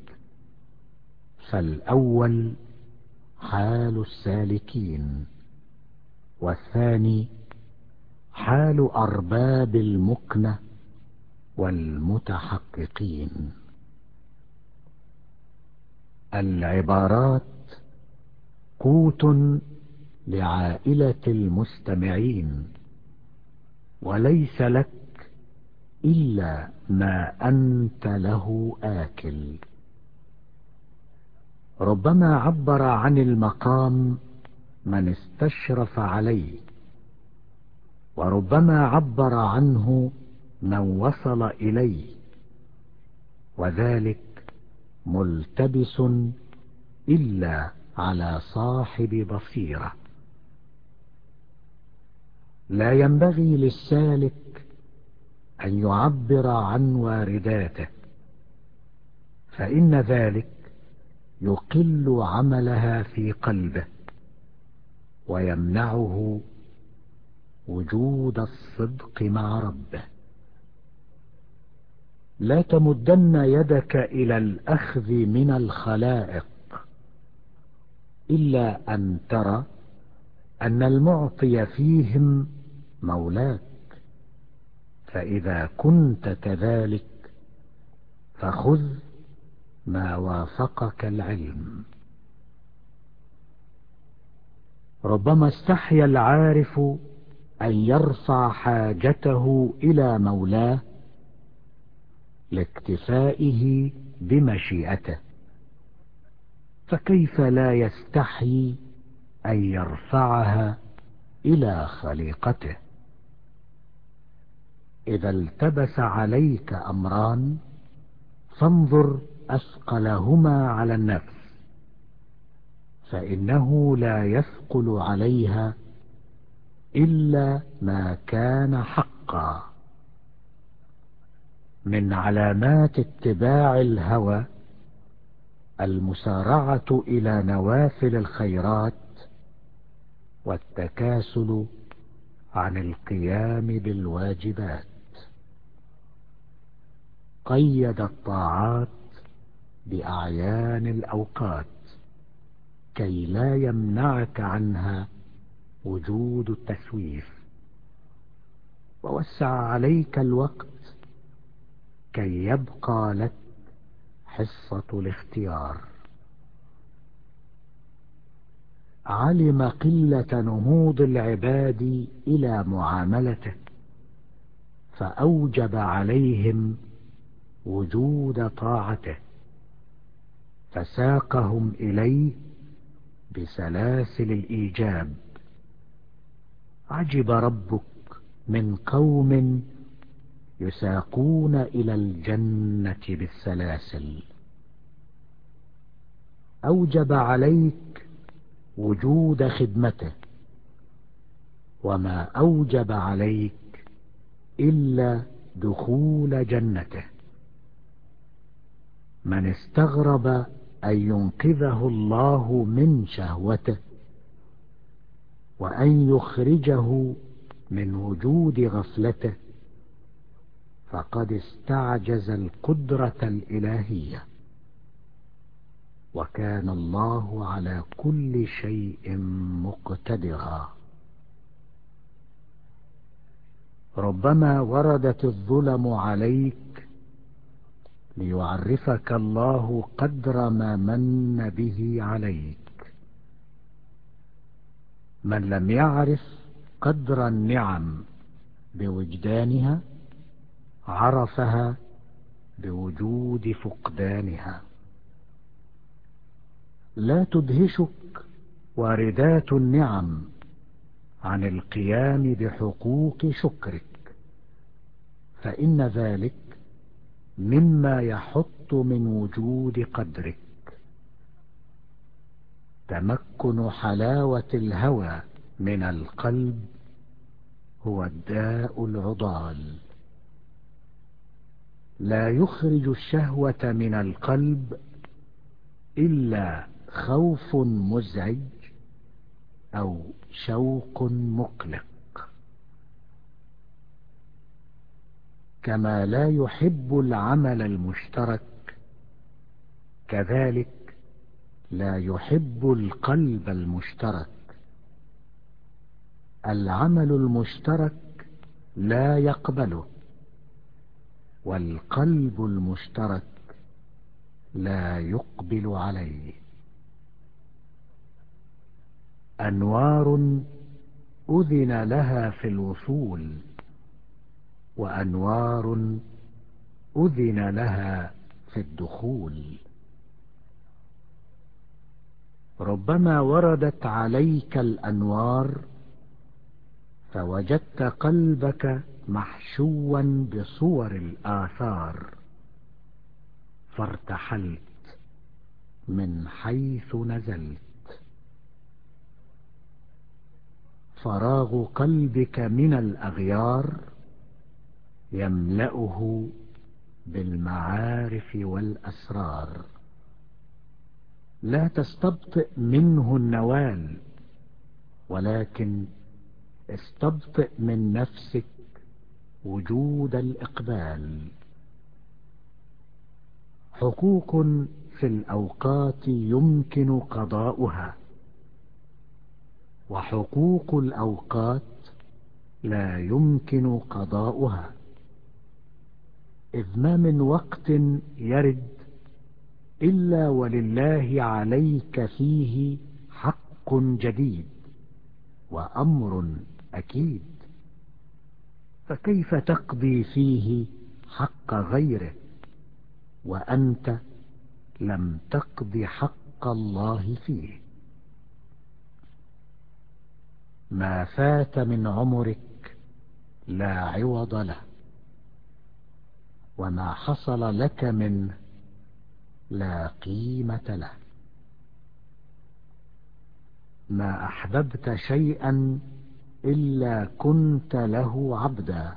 فالأول حال السالكين والثاني حال أرباب المكنة والمتحققين. العبارات قوت لعائلة المستمعين وليس لك إلا ما أنت له آكل. ربما عبر عن المقام من استشرف عليه وربما عبر عنه من وصل إليه. وذلك ملتبس إلا على صاحب بصيرة. لا ينبغي للسالك أن يعبر عن وارداته فإن ذلك يقل عملها في قلبه ويمنعه وجود الصدق مع ربه. لا تمدن يدك إلى الأخذ من الخلائق إلا أن ترى أن المعطي فيهم مولاك. فإذا كنت كذلك فخذ ما وافقك العلم. ربما استحيا العارف أن يرفع حاجته إلى مولاه لاكتفائه بمشيئته. فكيف لا يستحي أن يرفعها إلى خليقته؟ إذا التبس عليك أمران فانظر أثقلهما على النفس فإنه لا يثقل عليها إلا ما كان حقا. من علامات اتباع الهوى المسارعة إلى نوافل الخيرات والتكاسل عن القيام بالواجبات. قيد الطاعات بأعيان الأوقات كي لا يمنعك عنها وجود التسويف ووسع عليك الوقت كي يبقى لك حصة الاختيار. علم قلة نهوض العباد إلى معاملته فأوجب عليهم وجود طاعته فساقهم إليه بسلاسل الإيجاب. عجب ربك من قوم يساقون إلى الجنة بالسلاسل. أوجب عليك وجود خدمته وما أوجب عليك إلا دخول جنته. من استغرب أن ينقذه الله من شهوته وأن يخرجه من وجود غفلته. فقد استعجز القدرة الإلهية. وكان الله على كل شيء مقتدرا. ربما وردت الظلم عليك ليعرفك الله قدر ما من به عليك. من لم يعرف قدر النعم بوجدانها عرفها بوجود فقدانها. لا تدهشك واردات النعم عن القيام بحقوق شكرك فإن ذلك مما يحط من وجود قدرك. تمكن حلاوة الهوى من القلب هو الداء العضال. لا يخرج الشهوة من القلب إلا خوف مزعج أو شوق مقلق. كما لا يحب العمل المشترك كذلك لا يحب القلب المشترك. العمل المشترك لا يقبله والقلب المشترك لا يقبل عليه. أنوار أذن لها في الوصول وأنوار أذن لها في الدخول. ربما وردت عليك الأنوار فوجدت قلبك محشوا بصور الآثار فارتحلت من حيث نزلت. فراغ قلبك من الأغيار يملأه بالمعارف والأسرار. لا تستبطئ منه النوال ولكن استبطئ من نفسك وجود الإقبال. حقوق في الأوقات يمكن قضاؤها وحقوق الأوقات لا يمكن قضاؤها. إذ ما من وقت يرد إلا ولله عليك فيه حق جديد وأمر أكيد. فكيف تقضي فيه حق غيره؟ وأنت لم تقض حق الله فيه. ما فات من عمرك لا عوض له وما حصل لك منه لا قيمة له. ما أحببت شيئا إلا كنت له عبدا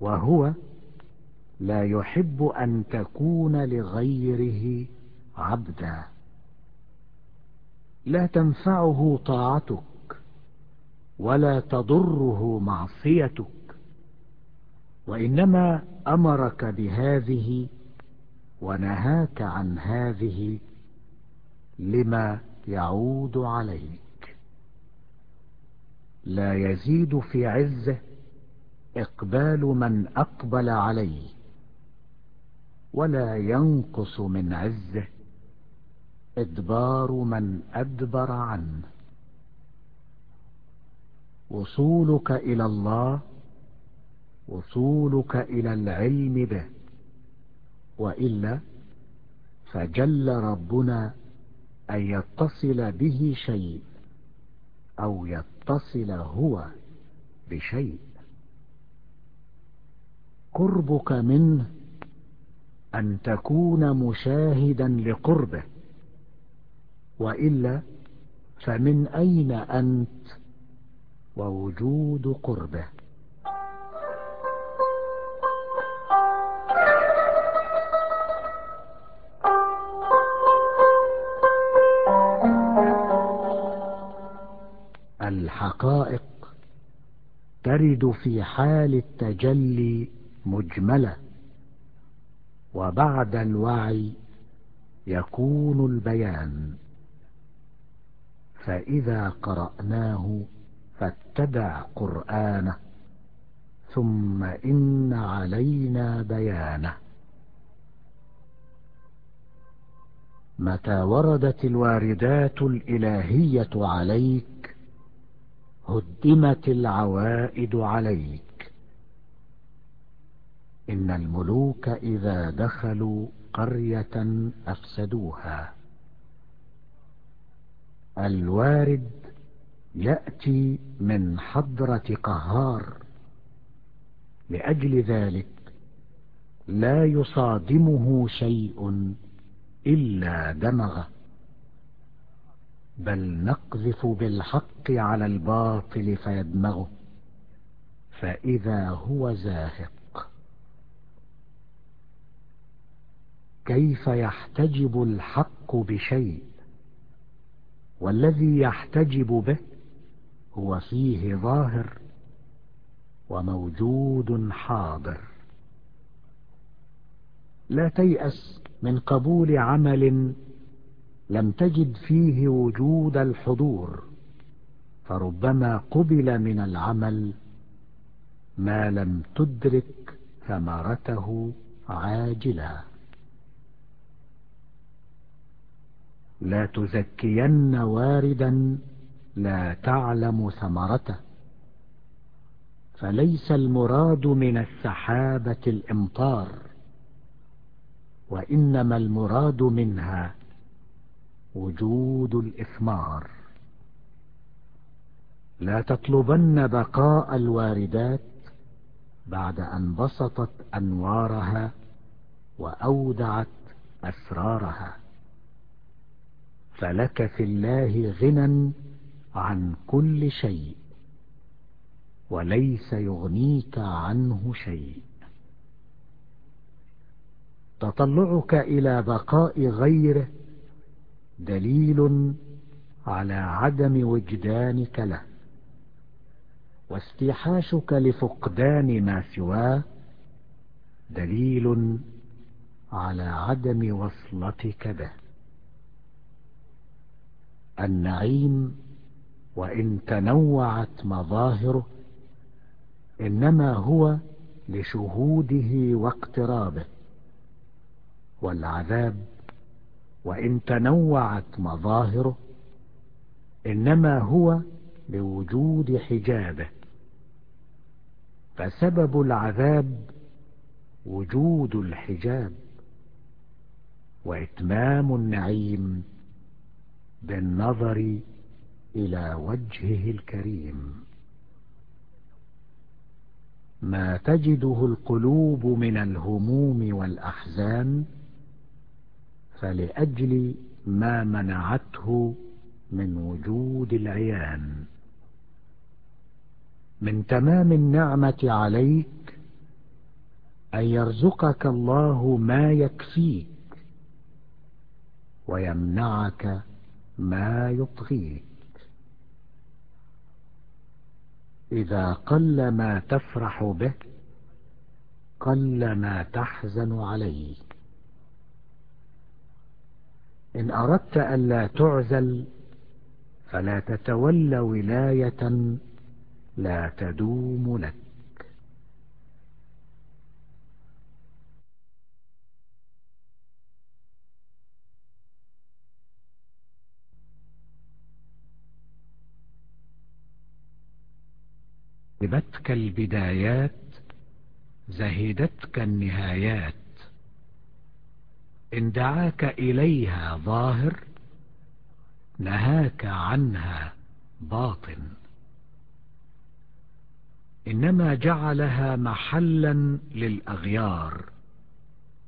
وهو لا يحب أن تكون لغيره عبدا. لا تنفعه طاعتك ولا تضره معصيتك وإنما أمرك بهذه ونهاك عن هذه لما يعود عليك. لا يزيد في عزه إقبال من أقبل عليه ولا ينقص من عزه إدبار من أدبر عنه. وصولك إلى الله وصولك إلى العلم به. وإلا فجل ربنا أن يتصل به شيء أو يتصل هو بشيء. قربك منه أن تكون مشاهدا لقربه وإلا فمن أين أنت ووجود قربه؟ الحقائق ترد في حال التجلي مجملة وبعد الوعي يكون البيان. فإذا قرأناه فاتبع قرآنه ثم إن علينا بيانه. متى وردت الواردات الإلهية عليك هدمت العوائد عليك. إن الملوك إذا دخلوا قرية أفسدوها. الوارد يأتي من حضرة قهار. لأجل ذلك لا يصادمه شيء إلا دمغة. بل نقذف بالحق على الباطل فيدمغه. فإذا هو زاهق كيف يحتجب الحق بشيء؟ والذي يحتجب به هو فيه ظاهر وموجود حاضر. لا تيأس من قبول عمل لم تجد فيه وجود الحضور فربما قبل من العمل ما لم تدرك ثمرته عاجلا. لا تزكين واردا لا تعلم ثمرته فليس المراد من السحابة الإمطار وإنما المراد منها وجود الإثمار لا تطلبن بقاء الواردات بعد أن بسطت أنوارها وأودعت أسرارها. فلك في الله غنى عن كل شيء وليس يغنيك عنه شيء. تطلعك إلى بقاء غيره دليل على عدم وجدانك له. واستيحاشك لفقدان ما سواه دليل على عدم وصلتك به. النعيم وإن تنوعت مظاهره إنما هو لشهوده واقترابه والعذاب وإن تنوعت مظاهره إنما هو لوجود حجابه. فسبب العذاب وجود الحجاب وإتمام النعيم بالنظر إلى وجهه الكريم. ما تجده القلوب من الهموم والأحزان فلأجل ما منعته من وجود العيان. من تمام النعمة عليك أن يرزقك الله ما يكفيك ويمنعك ما يطغيك. إذا قل ما تفرح به قل ما تحزن عليه. إن أردت ألا تعزل فلا تتول ولاية لا تدوم لك. زهدتك البدايات زهدتك النهايات. إن دعاك إليها ظاهر نهاك عنها باطن. إنما جعلها محلا للأغيار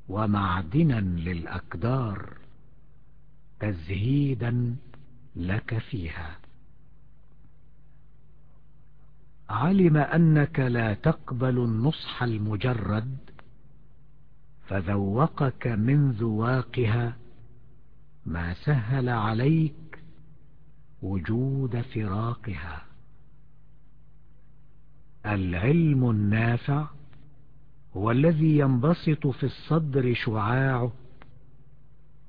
ومعدنا للأكدار تزهيدا لك فيها. علم أنك لا تقبل النصح المجرد فذوقك من ذواقها ما سهل عليك وجود فراقها. العلم النافع هو الذي ينبسط في الصدر شعاعه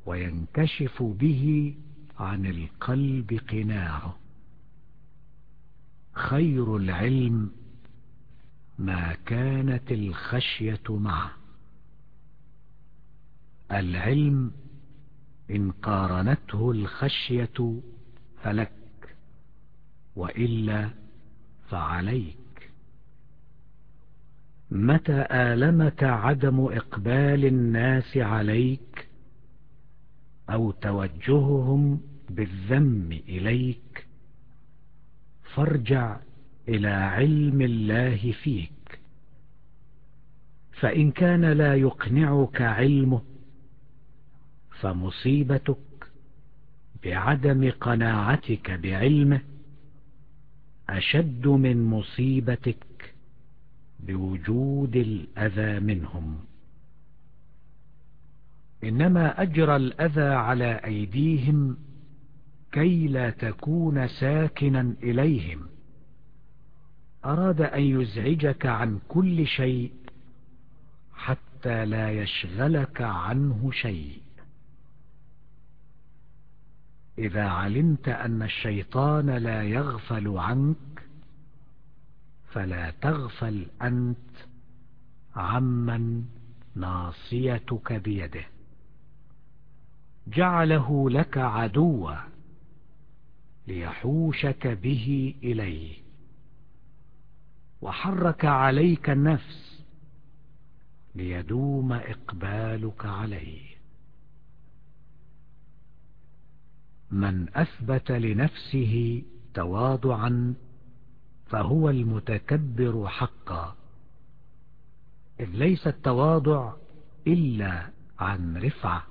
وينكشف به عن القلب قناعه. خير العلم ما كانت الخشية معه. العلم إن قارنته الخشية فلك وإلا فعليك. متى آلمك عدم إقبال الناس عليك أو توجههم بالذم إليك؟ فارجع إلى علم الله فيك. فإن كان لا يقنعك علمه فمصيبتك بعدم قناعتك بعلمه أشد من مصيبتك بوجود الأذى منهم. إنما أجرى الأذى على أيديهم كي لا تكون ساكنا إليهم. أراد أن يزعجك عن كل شيء حتى لا يشغلك عنه شيء. إذا علمت أن الشيطان لا يغفل عنك فلا تغفل أنت عمن ناصيتك بيده. جعله لك عدوا ليحوشك به إليه. وحرك عليك النفس ليدوم إقبالك عليه. من أثبت لنفسه تواضعا فهو المتكبر حقا. إذ ليس التواضع إلا عن رفعة.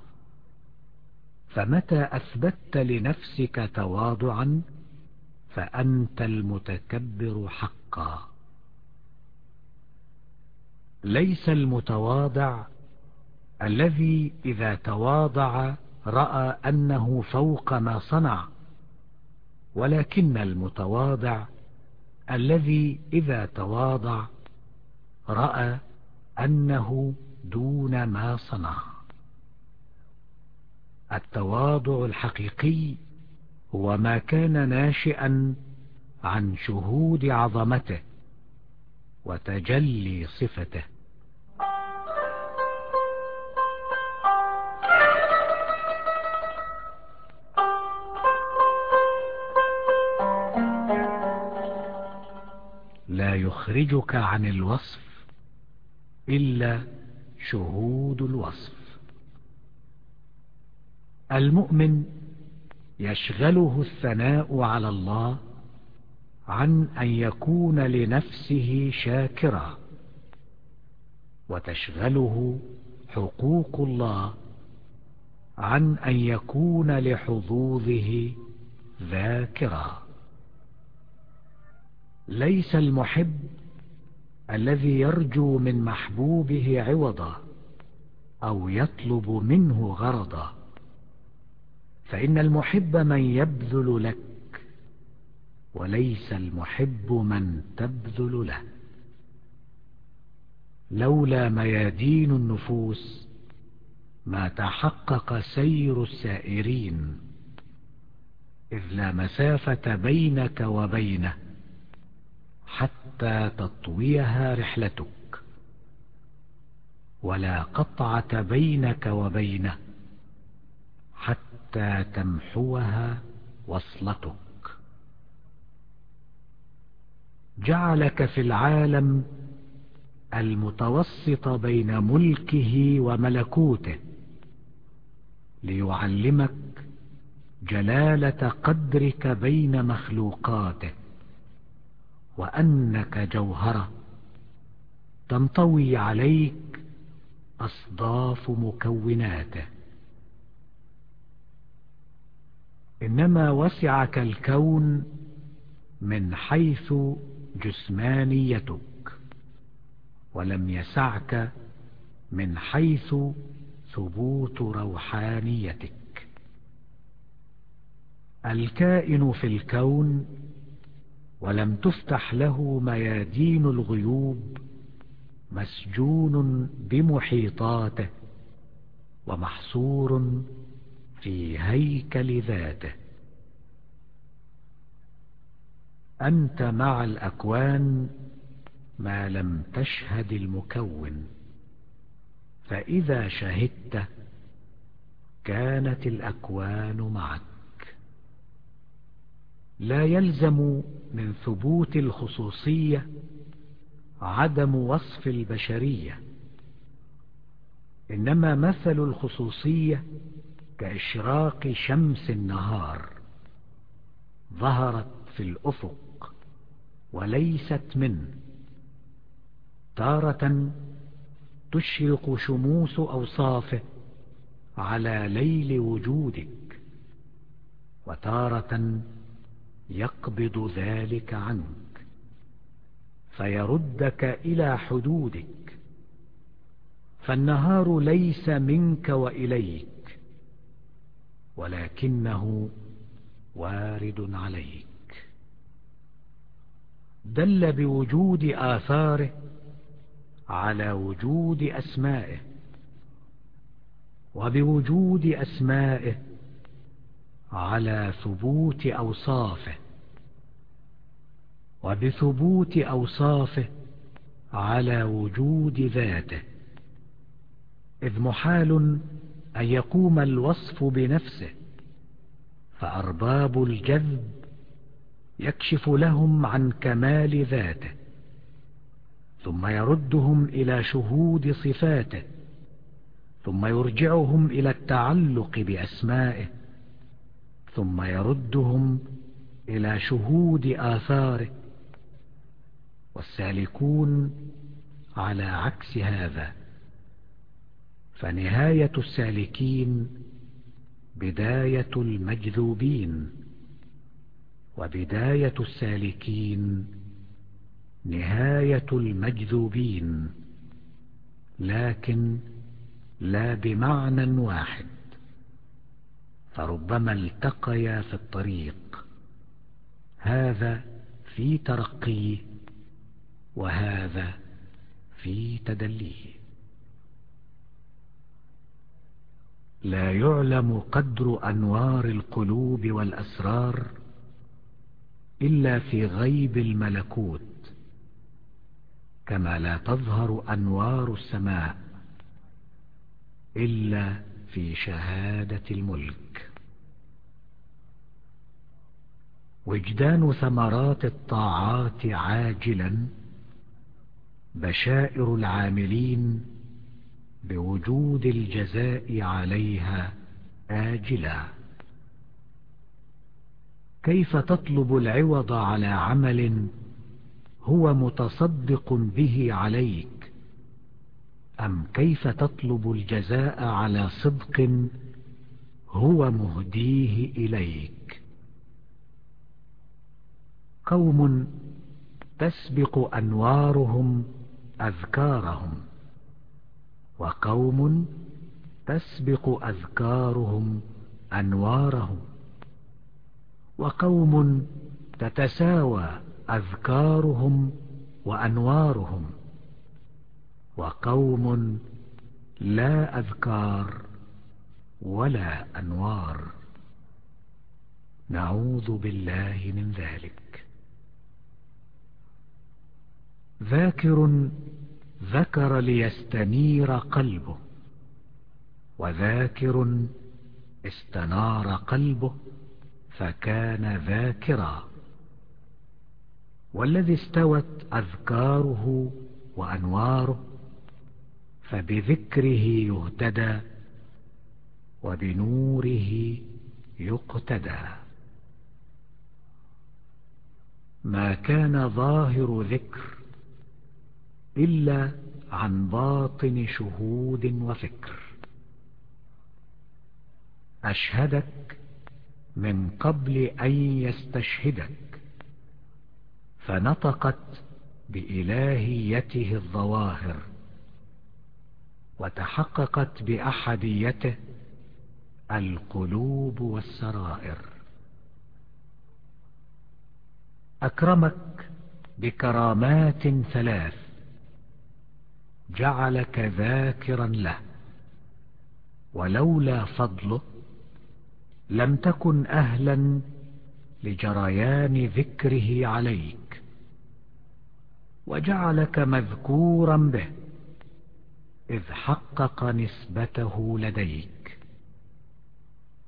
فمتى أثبت لنفسك تواضعا فأنت المتكبر حقا. ليس المتواضع الذي إذا تواضع رأى أنه فوق ما صنع ولكن المتواضع الذي إذا تواضع رأى أنه دون ما صنع. التواضع الحقيقي هو ما كان ناشئا عن شهود عظمته وتجلي صفته. لا يخرجك عن الوصف إلا شهود الوصف. المؤمن يشغله الثناء على الله عن أن يكون لنفسه شاكرا وتشغله حقوق الله عن أن يكون لحظوظه ذاكرا. ليس المحب الذي يرجو من محبوبه عوضا أو يطلب منه غرضا. فإن المحب من يبذل لك وليس المحب من تبذل له. لولا ميادين النفوس ما تحقق سير السائرين إذ لا مسافة بينك وبينه. حتى تطويها رحلتك. ولا قطعة بينك وبينه حتى تمحوها وصلتك. جعلك في العالم المتوسط بين ملكه وملكوته ليعلمك جلالة قدرك بين مخلوقاته وأنك جوهرة. تنطوي عليك أصداف مكوناته. إنما وسعك الكون من حيث جسمانيتك ولم يسعك من حيث ثبوت روحانيتك. الكائن في الكون ولم تفتح له ميادين الغيوب مسجون بمحيطاته ومحصور في هيكل ذاته. أنت مع الأكوان ما لم تشهد المكون فإذا شهدت كانت الأكوان معك. لا يلزم من ثبوت الخصوصية عدم وصف البشرية إنما مثل الخصوصية كإشراق شمس النهار ظهرت في الأفق وليست منه تارة تشرق شموس أوصافه على ليل وجودك وتارة يقبض ذلك عنك فيردك إلى حدودك فالنهار ليس منك وإليك ولكنه وارد عليك. دل بوجود آثاره على وجود أسمائه وبوجود أسمائه على ثبوت أوصافه. وبثبوت أوصافه على وجود ذاته. إذ محال أن يقوم الوصف بنفسه فأرباب الجذب يكشف لهم عن كمال ذاته ثم يردهم إلى شهود صفاته ثم يرجعهم إلى التعلق بأسمائه ثم يردهم إلى شهود آثاره. والسالكون على عكس هذا. فنهاية السالكين بداية المجذوبين وبداية السالكين نهاية المجذوبين لكن لا بمعنى واحد. فربما التقيا في الطريق. هذا في ترقيه وهذا في تدليه. لا يعلم قدر أنوار القلوب والأسرار إلا في غيب الملكوت كما لا تظهر أنوار السماء إلا في شهادة الملك. وجدان ثمرات الطاعات عاجلا بشائر العاملين بوجود الجزاء عليها آجلا. كيف تطلب العوض على عمل هو متصدق به عليك؟ أم كيف تطلب الجزاء على صدق هو مهديه إليك؟ قوم تسبق أنوارهم أذكارهم وقوم تسبق أذكارهم أنوارهم وقوم تتساوى أذكارهم وأنوارهم وقوم لا أذكار ولا أنوار نعوذ بالله من ذلك. ذاكر ذكر ليستنير قلبه. وذاكر استنار قلبه فكان ذاكرا. والذي استوت أذكاره وأنواره فبذكره يهتدى وبنوره يقتدى. ما كان ظاهر ذكر إلا عن باطن شهود وفكر. أشهدك من قبل أن يستشهدك فنطقت بإلهيته الظواهر وتحققت بأحديته القلوب والسرائر. أكرمك بكرامات ثلاث جعلك ذاكرا له ولولا فضله لم تكن أهلا لجريان ذكره عليك وجعلك مذكورا به إذ حقق نسبته لديك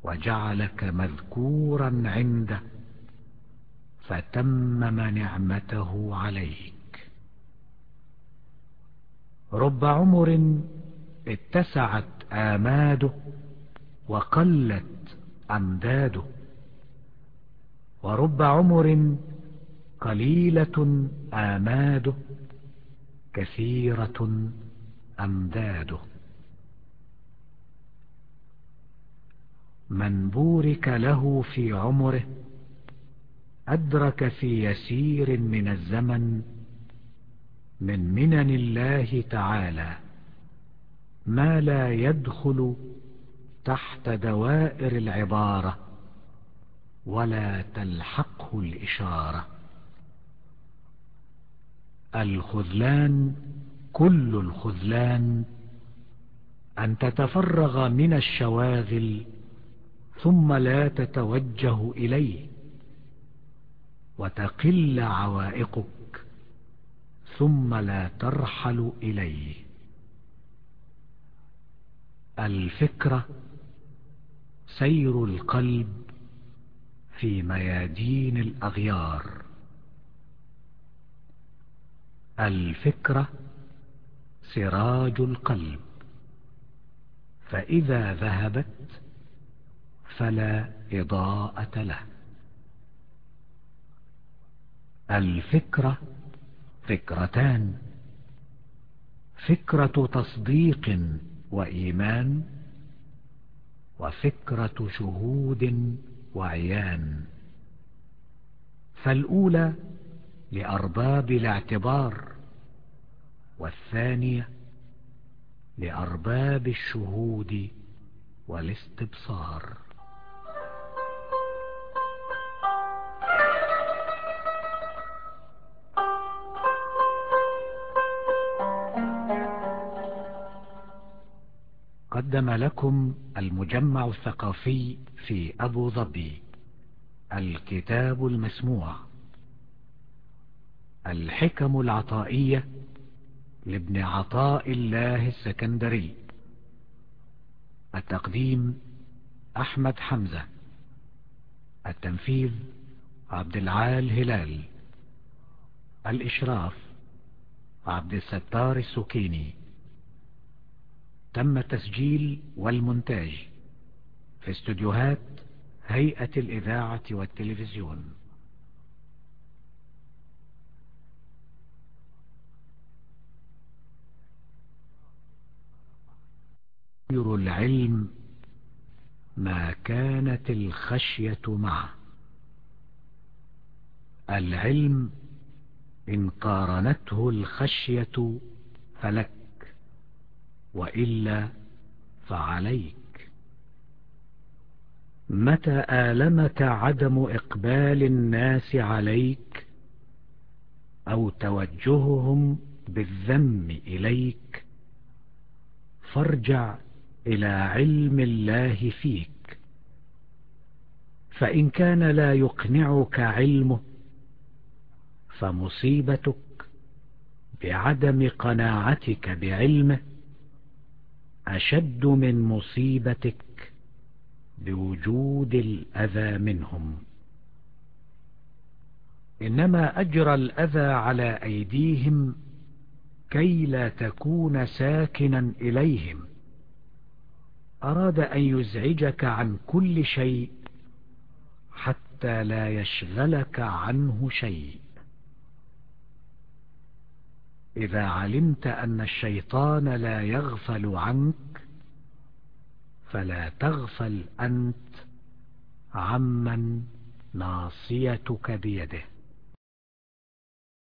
وجعلك مذكورا عنده فتمم نعمته عليك. رب عمر اتسعت آماده وقلت أمداده. ورب عمر قليلة آماده كثيرة أمداده. من بورك له في عمره أدرك في يسير من الزمن من منن الله تعالى ما لا يدخل تحت دوائر العبارة ولا تلحقه الإشارة. الخذلان كل الخذلان أن تتفرغ من الشواغل ثم لا تتوجه إليه وتقل عوائقك. ثم لا ترحل إليه. الفكرة سير القلب في ميادين الأغيار. الفكرة سراج القلب. فإذا ذهبت فلا إضاءة له. الفكرة فكرتان. فكرة تصديق وإيمان وفكرة شهود وعيان. فالأولى لأرباب الاعتبار والثانية لأرباب الشهود والاستبصار. قدم لكم المجمع الثقافي في أبو ظبي الكتاب المسموع. الحكم العطائية لابن عطاء الله السكندري. التقديم أحمد حمزة. التنفيذ عبد العال هلال. الإشراف عبد الستار السكيني. تم التسجيل والمونتاج في استوديوهات هيئة الإذاعة والتلفزيون. خير العلم ما كانت الخشية معه. العلم إن قارنته الخشية فلك. وإلا فعليك. متى آلمك عدم إقبال الناس عليك أو توجههم بالذم إليك؟ فارجع إلى علم الله فيك. فإن كان لا يقنعك علمه فمصيبتك بعدم قناعتك بعلمه. أشد من مصيبتك بوجود الأذى منهم. إنما أجرى الأذى على أيديهم كي لا تكون ساكنا إليهم. أراد أن يزعجك عن كل شيء حتى لا يشغلك عنه شيء. إذا علمت أن الشيطان لا يغفل عنك فلا تغفل أنت عمن ناصيتك بيده.